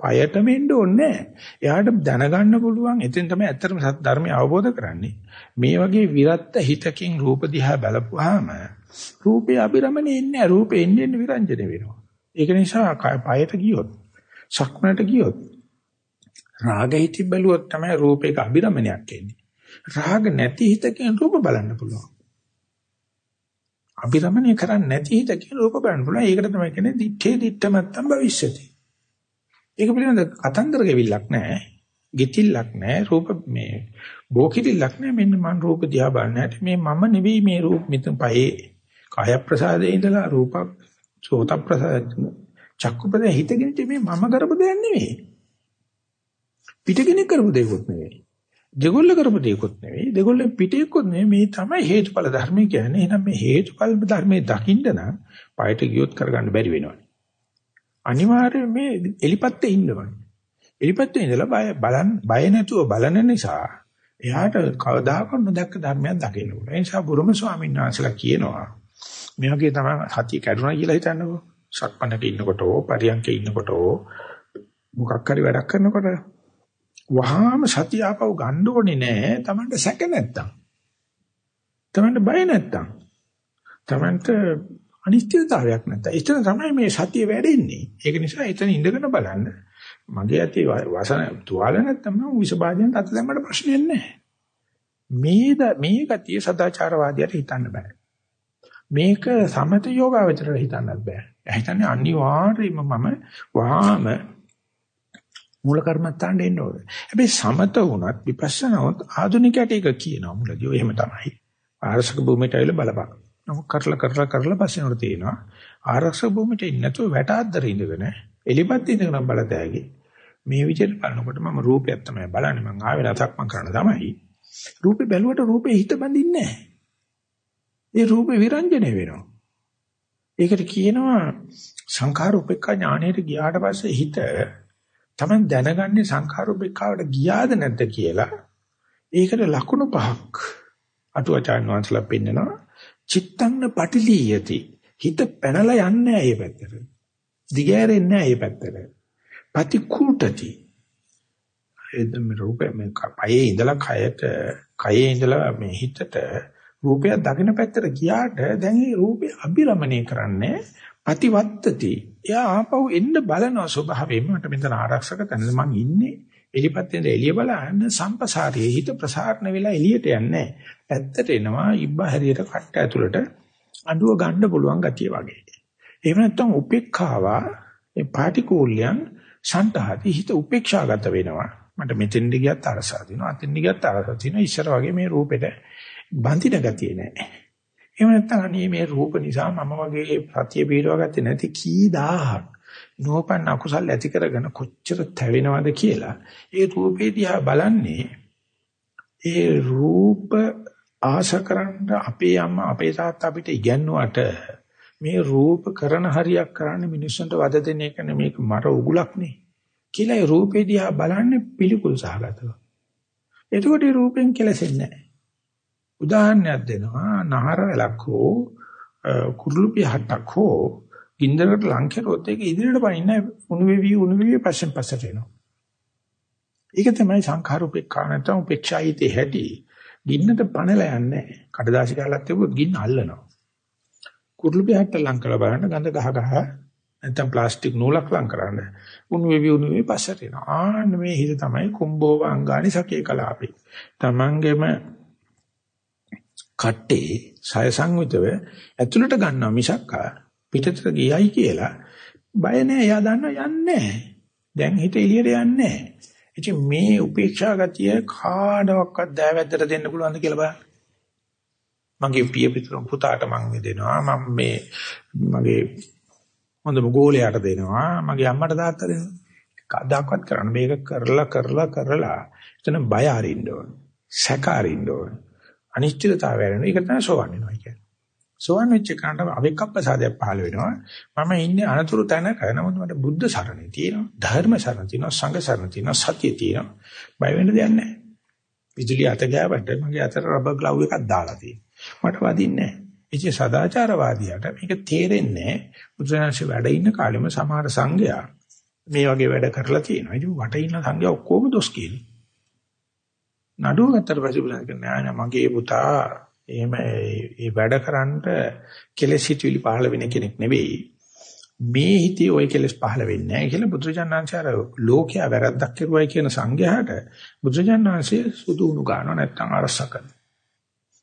පයට මෙන්න ඕනේ එයාට දැනගන්න පුළුවන් එතෙන් තමයි ඇත්තටම සත්‍ය ධර්මය අවබෝධ කරන්නේ. මේ වගේ විරත්ත හිතකින් රූප දිහා බලපුවාම රූපේ අබිරමණේ ඉන්නේ රූපේ එන්නේ විරංජන වෙනවා. ඒක නිසා පයට ගියොත් සක්මනට ගියොත් රාග හිති බැලුවොත් තමයි රූපේක අබිරමණයක් එන්නේ. රාග නැති හිතකින් රූප බලන්න පුළුවන්. අභිරමණය කරන්නේ නැති හිතකින් රූප බලන්න පුළුවන්. ඒකට තමයි කියන්නේ දිත්තේ දිත්තමත්තම් භවිෂ්‍යති. ඒක පිළිබඳ කතන්දර ගෙවිල්ලක් නැහැ. ගෙතිල්ලක් නැහැ. රූප මේ බෝකිතිල්ලක් නැහැ. මෙන්න මම රූප දිහා බලන්නේ මේ මම නෙවෙයි මේ රූප මෙතන පහේ කාය ප්‍රසාදේ ඉඳලා රූප සෝත ප්‍රසාද චක්කු ප්‍රසාද හිතගෙන මේ මම කරපු දෙයක් නෙවෙයි. පිටගෙන කරපු දෙයක්වත් නෙවෙයි. දෙගොල්ල කරපු දෙයක්වත් නෙවෙයි. දෙගොල්ලෙන් පිටේක්වත් නෙවෙයි. මේ තමයි හේතුඵල ධර්මය කියන්නේ. එහෙනම් මේ හේතුඵල ධර්මයේ දකින්න නම් පයට ගියොත් කරගන්න බැරි වෙනවා. අනිවාර්යයෙන් මේ එලිපත්තේ ඉන්නවනේ. එලිපත්තේ ඉඳලා බය බලන් බය නැතුව බලන නිසා එයාට කවදාකවත් නොදැක්ක ධර්මයක් දකින්න පුළුවන්. ඒ නිසා බුරුම ස්වාමීන් වහන්සේලා කියනවා මේ වගේ තමයි සතිය කැඩුනා කියලා හිතන්නකෝ. සක්මණක ඉන්නකොට හෝ පරියන්කේ ඉන්නකොට හෝ මොකක් හරි වැඩක් කරනකොට වහාම සතිය ආපහු ගන්න ඕනේ නෑ. Tamanට සැක නැත්තම්. Tamanට බය නැත්තම්. Tamanට අනිශ්චිතතාවයක් නැත්තම්. එතන තමයි මේ සතිය වැඩෙන්නේ. ඒක නිසා එතන ඉඳගෙන බලන්න. මගේ ඇති වසන තුවාල නැත්තම් මම විසභාජනට අත දැම්මට ප්‍රශ්නයක් නැහැ. මේ මේ ගතිය සදාචාරවාදියට හිතන්න බෑ. මේක සමත යෝගාවචරයට හිතන්නත් බෑ. හිතන්නේ අනිවාර්යයෙන්ම මම වහාම මූල කර්මත්තාන්න එන්න ඕනේ. හැබැයි සමත වුණත් විපස්සනා වුණත් ආධුනිකයට ඒක කියනවා මුලදී. ඔය එහෙම තමයි. ආරසක භූමියට ඇවිල්ලා බලපන්. නමුත් කරලා කරලා කරලා පස්සේ උඩ තියෙනවා. ආරක්ෂක භූමියට ඉන්නේ නැතුව වැට අද්දර ඉඳගෙන එලිපත් ඉඳගෙන බලතෑගි. මේ විදිහට බලනකොට මම රූපයක් තමයි බලන්නේ. මම ආවේ නැතක් මම කරන්න තමයි. රූපේ බැලුවට රූපේ හිත බඳින්නේ නැහැ. ඒ රූපේ විරංජනේ වෙනවා. ඒකට කියනවා සංඛාර උපේක්ඛා ඥාණයට ගියාට පස්සේ හිත තමයි දැනගන්නේ සංඛාරෝපේක්ඛාවට ගියාද නැද්ද කියලා. ඒකට ලකුණු පහක් අටුවචාන් වහන්සලා පෙන්නනවා. චිත්තංන පටිලීයති. හිත පැනලා යන්නේ නැහැ මේ පැත්තට. දිගෑරෙන්නේ නැහැ මේ පැත්තට. පතිකූටති. එදම රූපේ මේ කයේ ඉඳලා කයට කයේ ඉඳලා මේ හිතට රූපයක් දකින පැත්තට ගියාට දැන් මේ රූපේ අභිරමණය කරන්නේ අතිවත්තති. එයා ආපහු එන්න බලන ස්වභාවයෙන්ම මට මෙතන ආරක්ෂක තැනද මං ඉන්නේ. එලිපත්තෙන්ද එළිය බලන්න සම්පසාරයේ හිත ප්‍රසාරණ වෙලා එළියට යන්නේ. ඇත්තට එනවා ඉබ්බ හැරියට කට්ට ඇතුළට අඬුව ගන්න පුළුවන් ගතිය වගේ. එහෙම නැත්නම් උපේක්ඛාවා ඒ පාටිකූල්‍යයන් සන්තහති හිත උපේක්ෂාගත වෙනවා. මට මෙතෙන්ද ගියත් අරසා දිනවා. අතෙන්ද ගියත් අරසා දිනවා. ඉස්සර වගේ මේ රූපෙට බඳින ගතිය නැහැ. එහෙම නැත්නම් අනේ මේ රූප නිසා මම වගේ සතිය පිටව ගත්තේ නැති කී දහහක් නෝපන්න අකුසල් ඇති කරගෙන කොච්චර තැවෙනවද කියලා ඒ රූපේ දිහා බලන්නේ ඒ රූප ආශකරන්න අපේ අම්මා අපේ තාත්තා අපිට ඉගැන්නුවට මේ රූප කරන හරියක් කරන්නේ මිනිස්සුන්ට වද දෙන එක මේක මර උගුලක් නේ කියලා ඒ රූපේ දිහා බලන්නේ පිළිකුල් සහගතව. එතකොට ඒ රූපෙන් කෙලසෙන්නේ නැහැ. උදාහරණයක් දෙනවා නහර වැලක් හෝ කුරුළු පිහටක් හෝ ගින්දරකට ලං කරොත් ඒක ඉදිරියට පනින්න උණු වෙවි උණු වෙවි පස්සෙන් පස්සට එනවා. ඒක තමයි සංඛාර උපේක්ඛා නැත්නම් උපේක්ෂායිතේ හැටි. ගින්නට පණලා යන්නේ නැහැ. කඩදාසි කාලක් තිබුත් ගින්න අල්ලනවා. කුරුළු පිහට්ට ලං කරලා බලන්න ගඳ ගහ ගහ නැත්නම් ප්ලාස්ටික් නූලක් ලං කරන්න උණු වෙවි උණු වෙවි පස්සට එනවා. ආන්න මේ හිත තමයි කුම්භෝව අංගානි සකේ කලාපේ. තමන්ගෙම කට්ටේ සය සංවිතව ඇතුළට ගන්නවා මිසක් පිටතට ගියයි කියලා. බය නැහැ. එයා දන්නවා යන්නේ දැන් හිත එළියට යන්නේ ඉතින් මේ උපේක්ෂා ගතිය කාඩවත් දෑවැද්දට දෙන්න පුළුවන්ද කියලා බලන්න. මගේ පිය පුතාට මං දෙනවා. මම මේ මගේ හොඳම ගෝලයට දෙනවා. මගේ අම්මට තාත්තට දෙනවා. කවදාකවත් කරන්න මේක කරලා කරලා කරලා. එතන බය අරින්න ඕන. සැක අරින්න ඕන. අනිශ්චිතතාවය වෙනවා ඒක තමයි සෝවන් වෙනවා කියන්නේ. සෝවන් වෙච්ච කාණ්ඩ අවිකප්පසාදයක් පහළ වෙනවා. මම ඉන්නේ අනතුරු තැනක. නමුත් මට බුද්ධ සරණේ තියෙනවා ධර්ම සරණ තියෙනවා සංඝ සරණ තියෙනවා සතිය තියෙනවා. බය වෙන්න දෙයක් නැහැ. විදුලිය අත ගෑවට මගේ අතට රබර් ග්ලව් එකක් දාලා තියෙනවා. මට වදින්නේ නැහැ. ඉතින් සදාචාරවාදියාට මේක තේරෙන්නේ බුදුරජාණන්සේ වැඩ ඉන්න කාලෙම සමහර සංඝයා මේ වගේ වැඩ කරලා තියෙනවා. ඉතින් වට ඉන්න සංඝයා ඔක්කොම දොස් කියනවා. නඩුව ගත්තට පස්සේ බුදුන් කියන්නේ නෑ මගේ පුතා එහෙම ඒ වැඩ කරන්න කෙලෙස් හිතවිලි පහළ වෙන කෙනෙක් නෙවෙයි. මේ හිතේ ওই කෙලෙස් පහළ වෙන්නේ නැහැ කියලා බුදුරජාණන්සේ අර ලෝකයා වැරද්දක් කරුවයි කියන සංඝයාට බුදුරජාණන්සේ සුදු උණු ගන්නව නැත්තම් අරස කරනවා.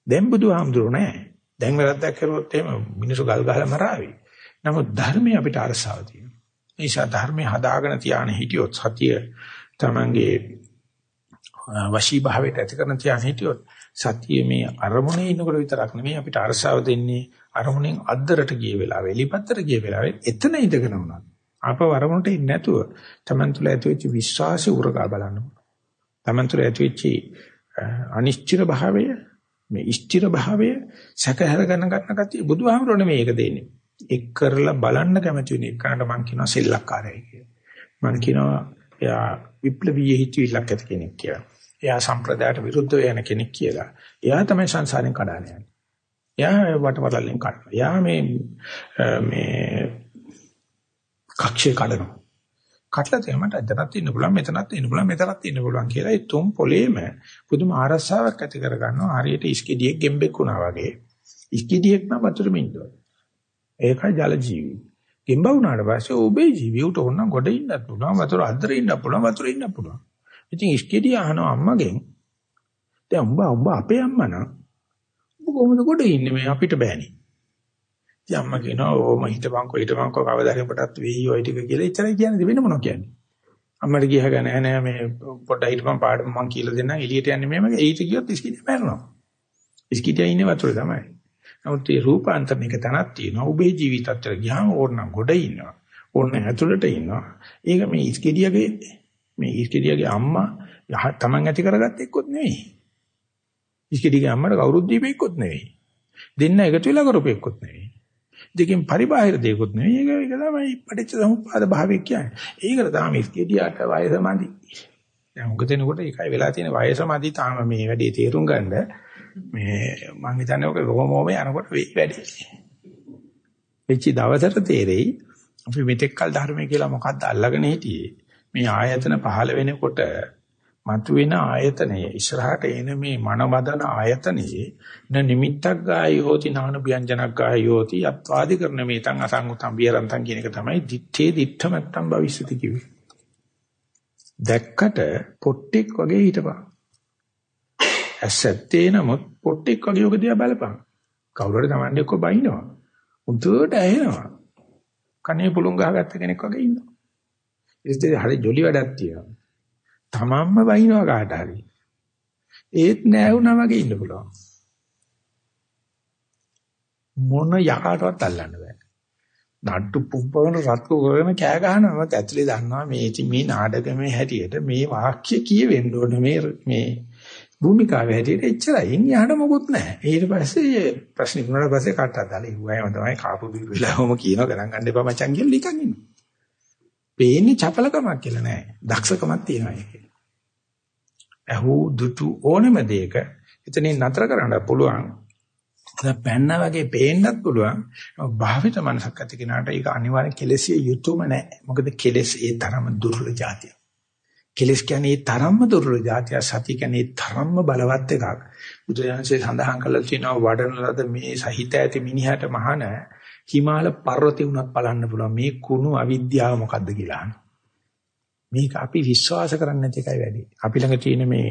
දැන් බුදුහාමුදුරුවෝ නෑ. දැන් වැරද්දක් කරුවොත් එහෙම මිනිස්සු ගල් ගහලා මරાવી. නමුත් ධර්මයේ අපිට අරසාව තියෙනවා. ඒ නිසා ධර්මයේ හදාගෙන තියාන හිටියොත් සතිය තමංගේ වශී භාවයට ඇති කරන තියාන හිටියොත් සතිය මේ අරමුණේ ඉන්නකොට විතරක් නෙමෙයි අපිට අරසාව දෙන්නේ අරමුණෙන් අද්දරට ගිය වෙලාවෙ එලිපත්තට ගිය වෙලාවෙ එතන ඉඳගෙන උනත් අප වරමුණට ඉන්නේ නැතුව තමන් තුළ ඇතිවෙච්ච විශ්වාසය උරගා බලන්න. තමන් තුළ ඇතිවෙච්ච අනිශ්චිත භාවය මේ ස්ථිර භාවය සැකහැර ගන්න ගන්න කතිය බුදුහාමුදුරනේ මේක දෙන්නේ. එක් කරලා බලන්න කැමති වෙන එකකට මම කියනවා සෙල්ලක්කාරයයි කියලා. මම කියනවා එයා විප්ලවීය හිතවිල්ලක් ඇති කෙනෙක් කියලා. එයා සම්ප්‍රදායට විරුද්ධ වෙන කෙනෙක් කියලා. එයා තමයි සංසාරෙන් කඩාන යන්නේ. එයා වටවලල්ලෙන් කඩනවා. එයා මේ මේ කක්ෂේ කඩනවා. කටලා තේමට එතනත් ඉන්න පුළුවන් මෙතනත් ඉන්න පුළුවන් මෙතනත් ඉන්න පුළුවන් කියලා ඒ තුන් පොලේම පුදුම ආරස්සාවක් ඇති කර ගන්නවා හරියට ඉස්කිඩියෙක් ගෙම්බෙක් වුණා වගේ ඉස්කිඩියෙක් නම් වතුරෙම ඉන්නවා ඒකයි ජල ජීවි ගෙම්බ වුණාට පස්සේ ඔබේ ජීවියට ඕන ගොඩ ඉන්නත් පුළුවන් වතුර අද්දර ඉන්න පුළුවන් වතුර ඉන්න පුළුවන් ඉතින් ඉස්කිඩිය අහනවා අම්මගෙන් දැන් උඹ උඹ අපේ අම්මා නම් උඹ කොහොමද ගොඩ ඉන්නේ මේ අපිට බෑනේ ඉතින් අම්මා කියනවා ඕම හිටපන්කෝ හිටපන්කෝ කවදා හරි පටත් වෙයි ඔය ටික කියලා එච්චරයි කියන්නේ වෙන මොනවද කියන්නේ. අම්මට ගියහගෙන නෑ නෑ මේ පොඩ්ඩක් හිටපන් පාඩම මං කියලා දෙන්නම් එළියට යන්නේ මෙහෙම ඒිට ගියොත් ඉස්කිටිය මැරෙනවා. ඉස්කිටිය ඉන්නේ වතුරේ තමයි. නමුත් මේ රූපාන්තරණයක තනක් තියෙනවා. ඔබේ ජීවිතත්තර ගියාම ඕනනම් ගොඩ ඉන්නවා. ඕන ඇතුළට ඉන්නවා. ඒක මේ ඉස්කිටියගේ මේ ඉස්කිටියගේ අම්මා තමන් ඇති කරගත්ත එක්කොත් නෙවෙයි. ඉස්කිටියගේ අම්මට කවුරුත් දීපෙක්කොත් නෙවෙයි. දෙන්න එකතු වෙලා කරපෙක්කොත් නෙවෙයි. දෙකෙන් පරිබාහිර දෙයක්වත් නෙවෙයි. ඒක ඒක තමයි පටිච්ච සමුප්පාද භාවය කියන්නේ. ඒකට තාම ඉස්කෙඩියට වයස මදි. දැන් උග දෙනකොට ඒකයි වෙලා තියෙන වයස මදි තාම මේ වැඩේ තේරුම් ගන්න මේ මං හිතන්නේ ඔක කොහොමෝම යනකොට වෙයි වැඩි. වෙච්ච දවසට තේරෙයි අපි මෙතෙක් කල් ධර්මය කියලා මොකද්ද අල්ලගෙන හිටියේ. මේ ආයතන පහළ වෙනකොට මතුවෙන ආයතනය ඉස්සරහට එන මේ මනවදන ආයතනයේ න නිමිත්තක් ගායි හෝති නාන ව්‍යංජනක් ගායි හෝති අත්වාදි කරන මේ තං අසංගතම් විරන්තම් කියන එක තමයි දිත්තේ දිත්ත මත්තම් භවිෂ්‍යති කිව්වේ. දැක්කට පොට්ටෙක් වගේ හිටපන්. ඇසත්තේ නමුත් පොට්ටෙක් වගේ ඔක දිහා බලපන්. කවුරු හරි Tamande එක්ක බයිනවා. උන්ට ඇහෙනවා. කනේ පුළුන් ගහගත්ත කෙනෙක් වගේ ඉන්නවා. ඉතින් හරි ජොලි වැඩක් තියෙනවා. තමන්ම වහිනවා කාට හරි. ඒත් නෑ වුණා වගේ ඉන්න පුළුවන්. මොන යකාටවත් අල්ලන්න බෑ. නඩු පුම්පවන රත්කෝ කරගෙන කෑ ගහනවා මත ඇතුලේ දන්නවා මේ මේ නාඩගමේ හැටියට මේ වාක්‍ය කියවෙන්න ඕන මේ මේ භූමිකාවේ හැටියට එච්චරයි. ඉන්නේ යහන මොකුත් නැහැ. ඊට පස්සේ ප්‍රශ්න ඉක්මනට පස්සේ කාටවත් දාලා ඉුවයිම තමයි කාපු බිරුලාවම කියනවා ගණන් ගන්න එපා මචං කියලා නිකන් ඉන්නවා. පේන්නේ චපලකමක් කියලා නෑ. දක්ෂකමක් තියෙනවා ඒකේ. ඇහු දුටු ඕනෙම දෙයක එතනින් නතර කරන්න පුළුවන්. දැන් පැන්න වගේ පේන්නත් පුළුවන්. භාවිත මනසක් ඇති කෙනාට ඒක අනිවාර්යෙන් කෙලෙසිය යුතුයම නෑ. මොකද කෙලෙස් ඒ තරම දුර්වල જાතිය. කෙලෙස් කියන්නේ ඒ තරම්ම දුර්වල જાතිය. සති කියන්නේ ඒ තරම්ම බලවත් එකක්. බුදුරජාණන්සේ සඳහන් කළා තියෙනවා වඩන ලද මේ සහිත ඇති මිනිහට මහාන හිමාල පර්වතේ උනත් බලන්න පුළුවන් මේ කුණු අවිද්‍යාව මොකද්ද කියලා. මේක අපි විශ්වාස කරන්නේ නැති එකයි වැඩි. අපි ළඟ තියෙන මේ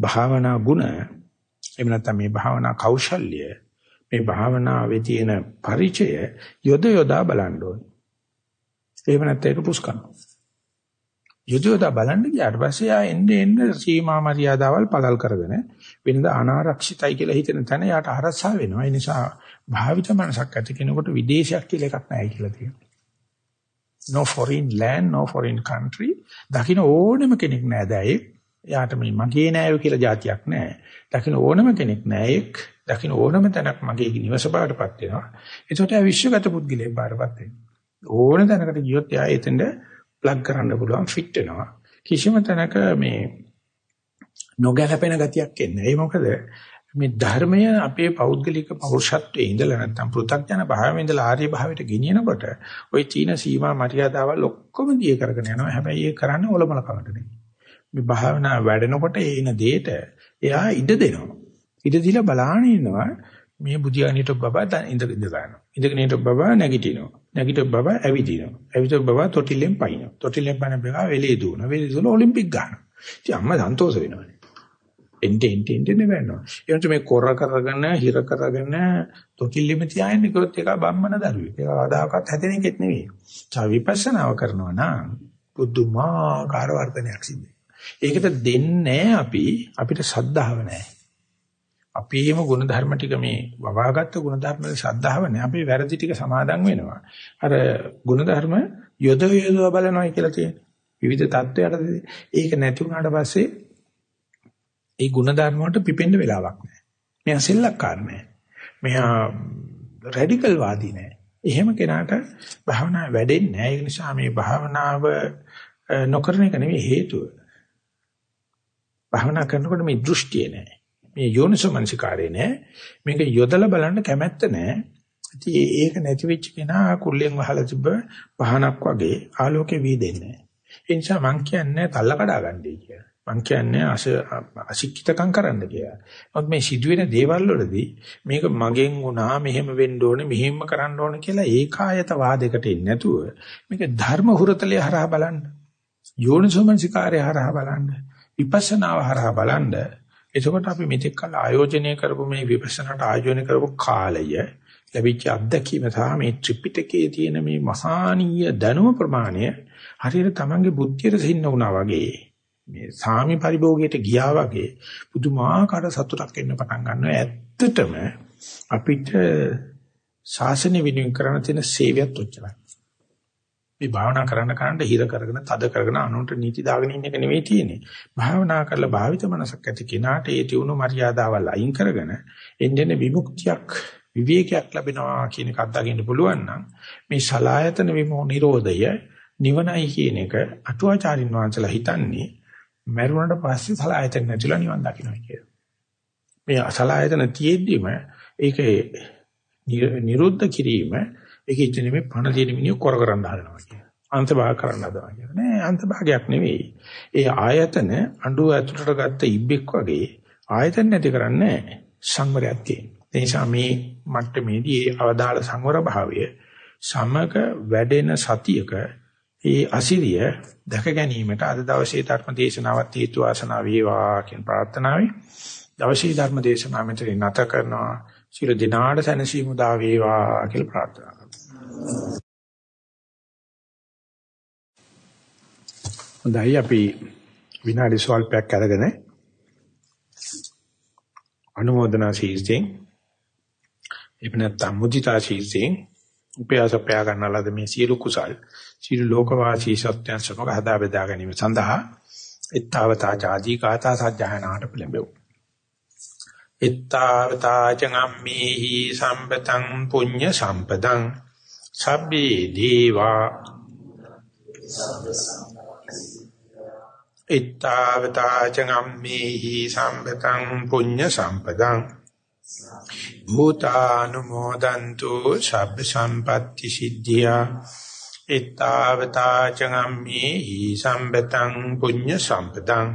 භාවනා ගුණ එහෙම නැත්නම් මේ භාවනා කෞශල්‍ය මේ භාවනාවේ තියෙන පරිචය යොද යොදා බලන්න ඕනේ. එහෙම නැත්නම් ඒක පුස්කනවා. යුදෝදා බලන්න ගියාට පස්සේ යා එන්නේ එන්නේ සීමා මරියාදාවල් පළල් කරගෙන වෙනද අනාරක්ෂිතයි කියලා හිතෙන තැන යාට අරසා වෙනවා. ඒ නිසා භාවිත මනසක් ඇති කෙනෙකුට විදේශයක් කියලා එකක් නැහැ කියලා තියෙනවා. no foreign land no foreign country. දකින්න ඕනෙම කෙනෙක් නෑ දැයි. එයාට මේ මගේ නෑයෝ කියලා જાතියක් නෑ. දකින්න ඕනම කෙනෙක් නෑ එක් දකින්න ඕනම තැනක් මගේ නිවස බාටපත් වෙනවා. ඒකට ඒ විශ්වගත පුද්ගලයෙක් බාටපත් වෙනවා. ඕන තැනකට ගියොත් එයා එතෙන්ද ප්ලග් කරන්න පුළුවන් ෆිට වෙනවා කිසිම තැනක මේ නොගැලපෙන ගතියක් එන්නේ ඒ මොකද මේ ධර්මය අපේ පෞද්ගලික පෞරුෂත්වයේ ඉඳලා නැත්නම් පෘථග්ජන භාවයේ ඉඳලා ආර්ය භාවයට ගෙනියනකොට ওই චීන සීමා මරියාදාවල් ඔක්කොම දිය කරගෙන යනවා. හැබැයි ඒක කරන්නේ ඔලොමල කමට නෙමෙයි. මේ භාවනා වැඩනකොට එන දෙයට එයා ඉඩ දෙනවා. ඉඩ දීලා බලාගෙන ඉන්නවා මේ බුදියානිට බබා ඉඳ ඉඳ ගන්නවා. ඉඳගෙන හිට බබා නැගිටිනවා. නැගිට බබා ඇවිදිනවා. ඇවිද බබා තොටිල්ලෙන් පයින්නවා. තොටිල්ලෙන් පයින් බබා වෙලේ දුවනවා. වෙලේ දුවලා ඔලිම්පික් ගන්නවා. ඉතින් අම්මා සන්තෝෂ වෙනවා. එන්ට එන්ට එන්ට නෙවෙනවා. ඒකට මේ කොර කරගෙන හිර කරගෙන තොටිල්ලෙම තියාගෙන කිව්වොත් ඒක බම්මන දරුවෙක්. ඒක ආදාකත් හැදෙන එකෙත් නෙවෙයි. චා විපස්සනාව කරනවා නම් බුදුමාකාර වර්ධනයක් සිද්ධ ඒකට දෙන්නේ අපි අපිට සද්ධාව නැහැ. අපේම ಗುಣධර්ම ටික මේ වවාගත්තු ಗುಣධර්ම වල ශ්‍රද්ධාවනේ අපේ වැරදි ටික සමාදන් වෙනවා. අර ಗುಣධර්ම යොද යොදව බලනවා කියලා තියෙන. විවිධ தත්වයට ඒක නැති වුණාට පස්සේ ඒ ಗುಣධර්ම වලට පිපෙන්න වෙලාවක් නැහැ. මෙයා සෙල්ලක්කාර නැහැ. මෙයා රැඩිකල් වාදී නැහැ. එහෙම කෙනාට භාවනාව වැඩෙන්නේ නැහැ. ඒ නිසා මේ භාවනාව නොකරන එක නෙවෙයි හේතුව. භාවනා කරනකොට මේ දෘෂ්ටිය නැහැ. මේ යෝනිසෝමනසිකාරය නැහැ. මේක යොදලා බලන්න කැමැත්ත නැහැ. ඉතින් ඒක නැති වෙච්ච කෙනා කුල්ලෙන් වහලා තිබ්බ පහනක් වගේ ආලෝකේ වීදෙන්නේ නැහැ. ඒ නිසා මං කියන්නේ තල්ල කඩා ගන්නයි කියලා. මං කියන්නේ අශික්ෂිතකම් කරන්න කියලා. මොකද මේ සිදුවෙන දේවල් වලදී මේක මගෙන් වුණා මෙහෙම වෙන්න ඕනේ මෙහෙම කරන්න ඕනේ කියලා ඒකායත වාදයකට එන්නේ නැතුව මේක ධර්ම හුරතලයේ හරහා බලන්න. යෝනිසෝමනසිකාරය හරහා බලන්න. විපස්සනාව හරහා බලන්න. එතකොට අපි මෙතෙක් කල ආයෝජනය කරපු මේ විපස්සනාට ආයෝජනය කරපු කාලය ලැබිච්ච අත්දැකීම සහ මේ ත්‍රිපිටකයේ තියෙන මේ මහානීය දැනුම ප්‍රමාණය හරියට තමන්ගේ බුද්ධියට සින්න වුණා වගේ මේ සාමි පරිභෝගයට ගියා වගේ පුදුමාකාර සතුටක් එන්න පටන් ගන්නවා. ඇත්තටම අපිට ශාසනය විනිවිද කරන තියෙන සේවයත් ඔච්චරයි. මේ භාවනා කරන්න කරන්න හිර කරගෙන තද කරගෙන අනුන්ට නීති දාගෙන ඉන්න එක නෙවෙයි තියෙන්නේ භාවනා කරලා භාවිත මනසක් ඇති කෙනාට ඒ තියුණු මරියාදාවල් අයින් කරගෙන එන්නේ විමුක්තියක් විවේකයක් ලැබෙනවා කියන එක අත්දකින්න පුළුවන් නම් මේ සලායතන විමෝ නිරෝධය නිවනයි කියන එක අටුවාචාරින් වහන්සලා හිතන්නේ මරුණට පස්සේ සලායතන නැතිලා නිවන් දකින්නයි කියලා. මේ සලායතන තියෙද්දිම ඒකේ නිරුද්ධ කිරීම ඒකේ ඉන්නේ මේ පණ දින මිනිහ කර කරන්න හදනවා කියන. අන්තභාග කරන්න හදනවා කියන. නෑ අන්තභාගයක් නෙවෙයි. ඒ ආයතන අඬු ඇතුළට ගත්ත ඉබ්බෙක් වගේ ආයතන නැති කරන්නේ සංවරයක් තියෙන. ඒ නිසා මේ මට්ටමේදී ඒ අවදාළ සංවර භාවය සමග වැඩෙන සතියක ඒ අසිරිය දැක ගැනීමට අද දවසේ ධර්ම දේශනාවත් හේතු ආසනාව වේවා කියන ප්‍රාර්ථනාවයි. දවසේ ධර්ම දේශනාව මෙතන නැත කරනවා. සියලු දිනාට සැනසීම උදා වේවා කියලා ප්‍රාර්ථනා කරනවා. හොඳයි අපි විනාඩි ස්වල්පයක් අරගෙන අනුමೋದනා ශීර්ෂයෙන් එප නැත්නම් මුදිතා ශීර්ෂයෙන් උපයාසපයා ගන්නලද මේ සියලු කුසල් සියලු ලෝකවාසී සත්‍යයන් සමග හදා බෙදා ගැනීම සඳහා ittavata jati gata sajjahanaට පිළිඹෙව්. ittavata චංගම්මේහි සම්පතං පුඤ්ඤ සම්පදං සබ්බේ දීවා. ittavata චංගම්මේහි සම්පතං පුඤ්ඤ සම්පදං. භූතානුමෝදන්තු සබ්බ සම්පatti සිද්ධියා. ittavata චගම්මේහි සම්පතං පුඤ්ඤ සම්පතං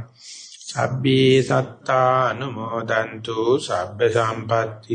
සබ්බේ සත්තා අනුමෝදන්තු සබ්බ සම්පatti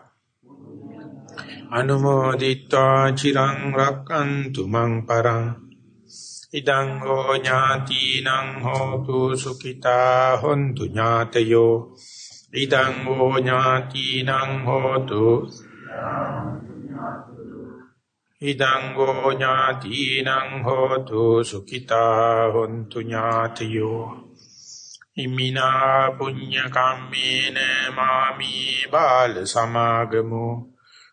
අනුමෝදිත්වා චිරං රක්칸තු මං පරං ඉදං හෝ ඥාතිනං හෝතු සුඛිතා හොන්තු ඥාතයෝ ඉදං හෝ ඥාතිනං හෝතු ඉදං හෝ ඥාතිනං හෝතු සුඛිතා හොන්තු ඥාතයෝ ඉමිනා පුඤ්ඤ කම්මේන මාමි බාල සමාගමෝ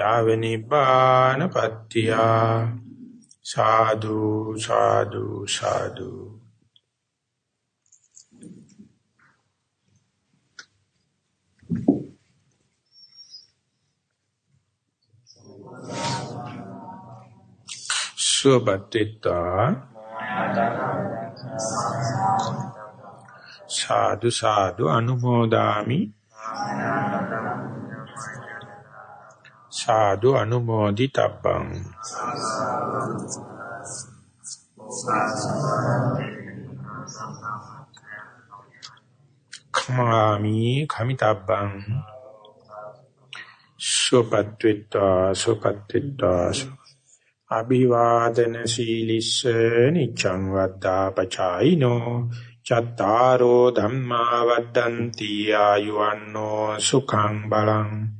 යාව නිපාන පත්‍තියා සාදු සාදු සාදු සුවපත්ත්වා සාදු සාදු අනුමෝදාමි සාදු අනුමෝදි තබ්බං කමාමි කමිතබ්බං. සුවපත්ත්වා සුවපත්ත්වා අභිවාදන සීලිස්ස නිච්ඡං වද්දා පචායිනෝ. චත්තාරෝ ධම්මා වද්දන්ති ආයුවන්නෝ සුඛං බලං.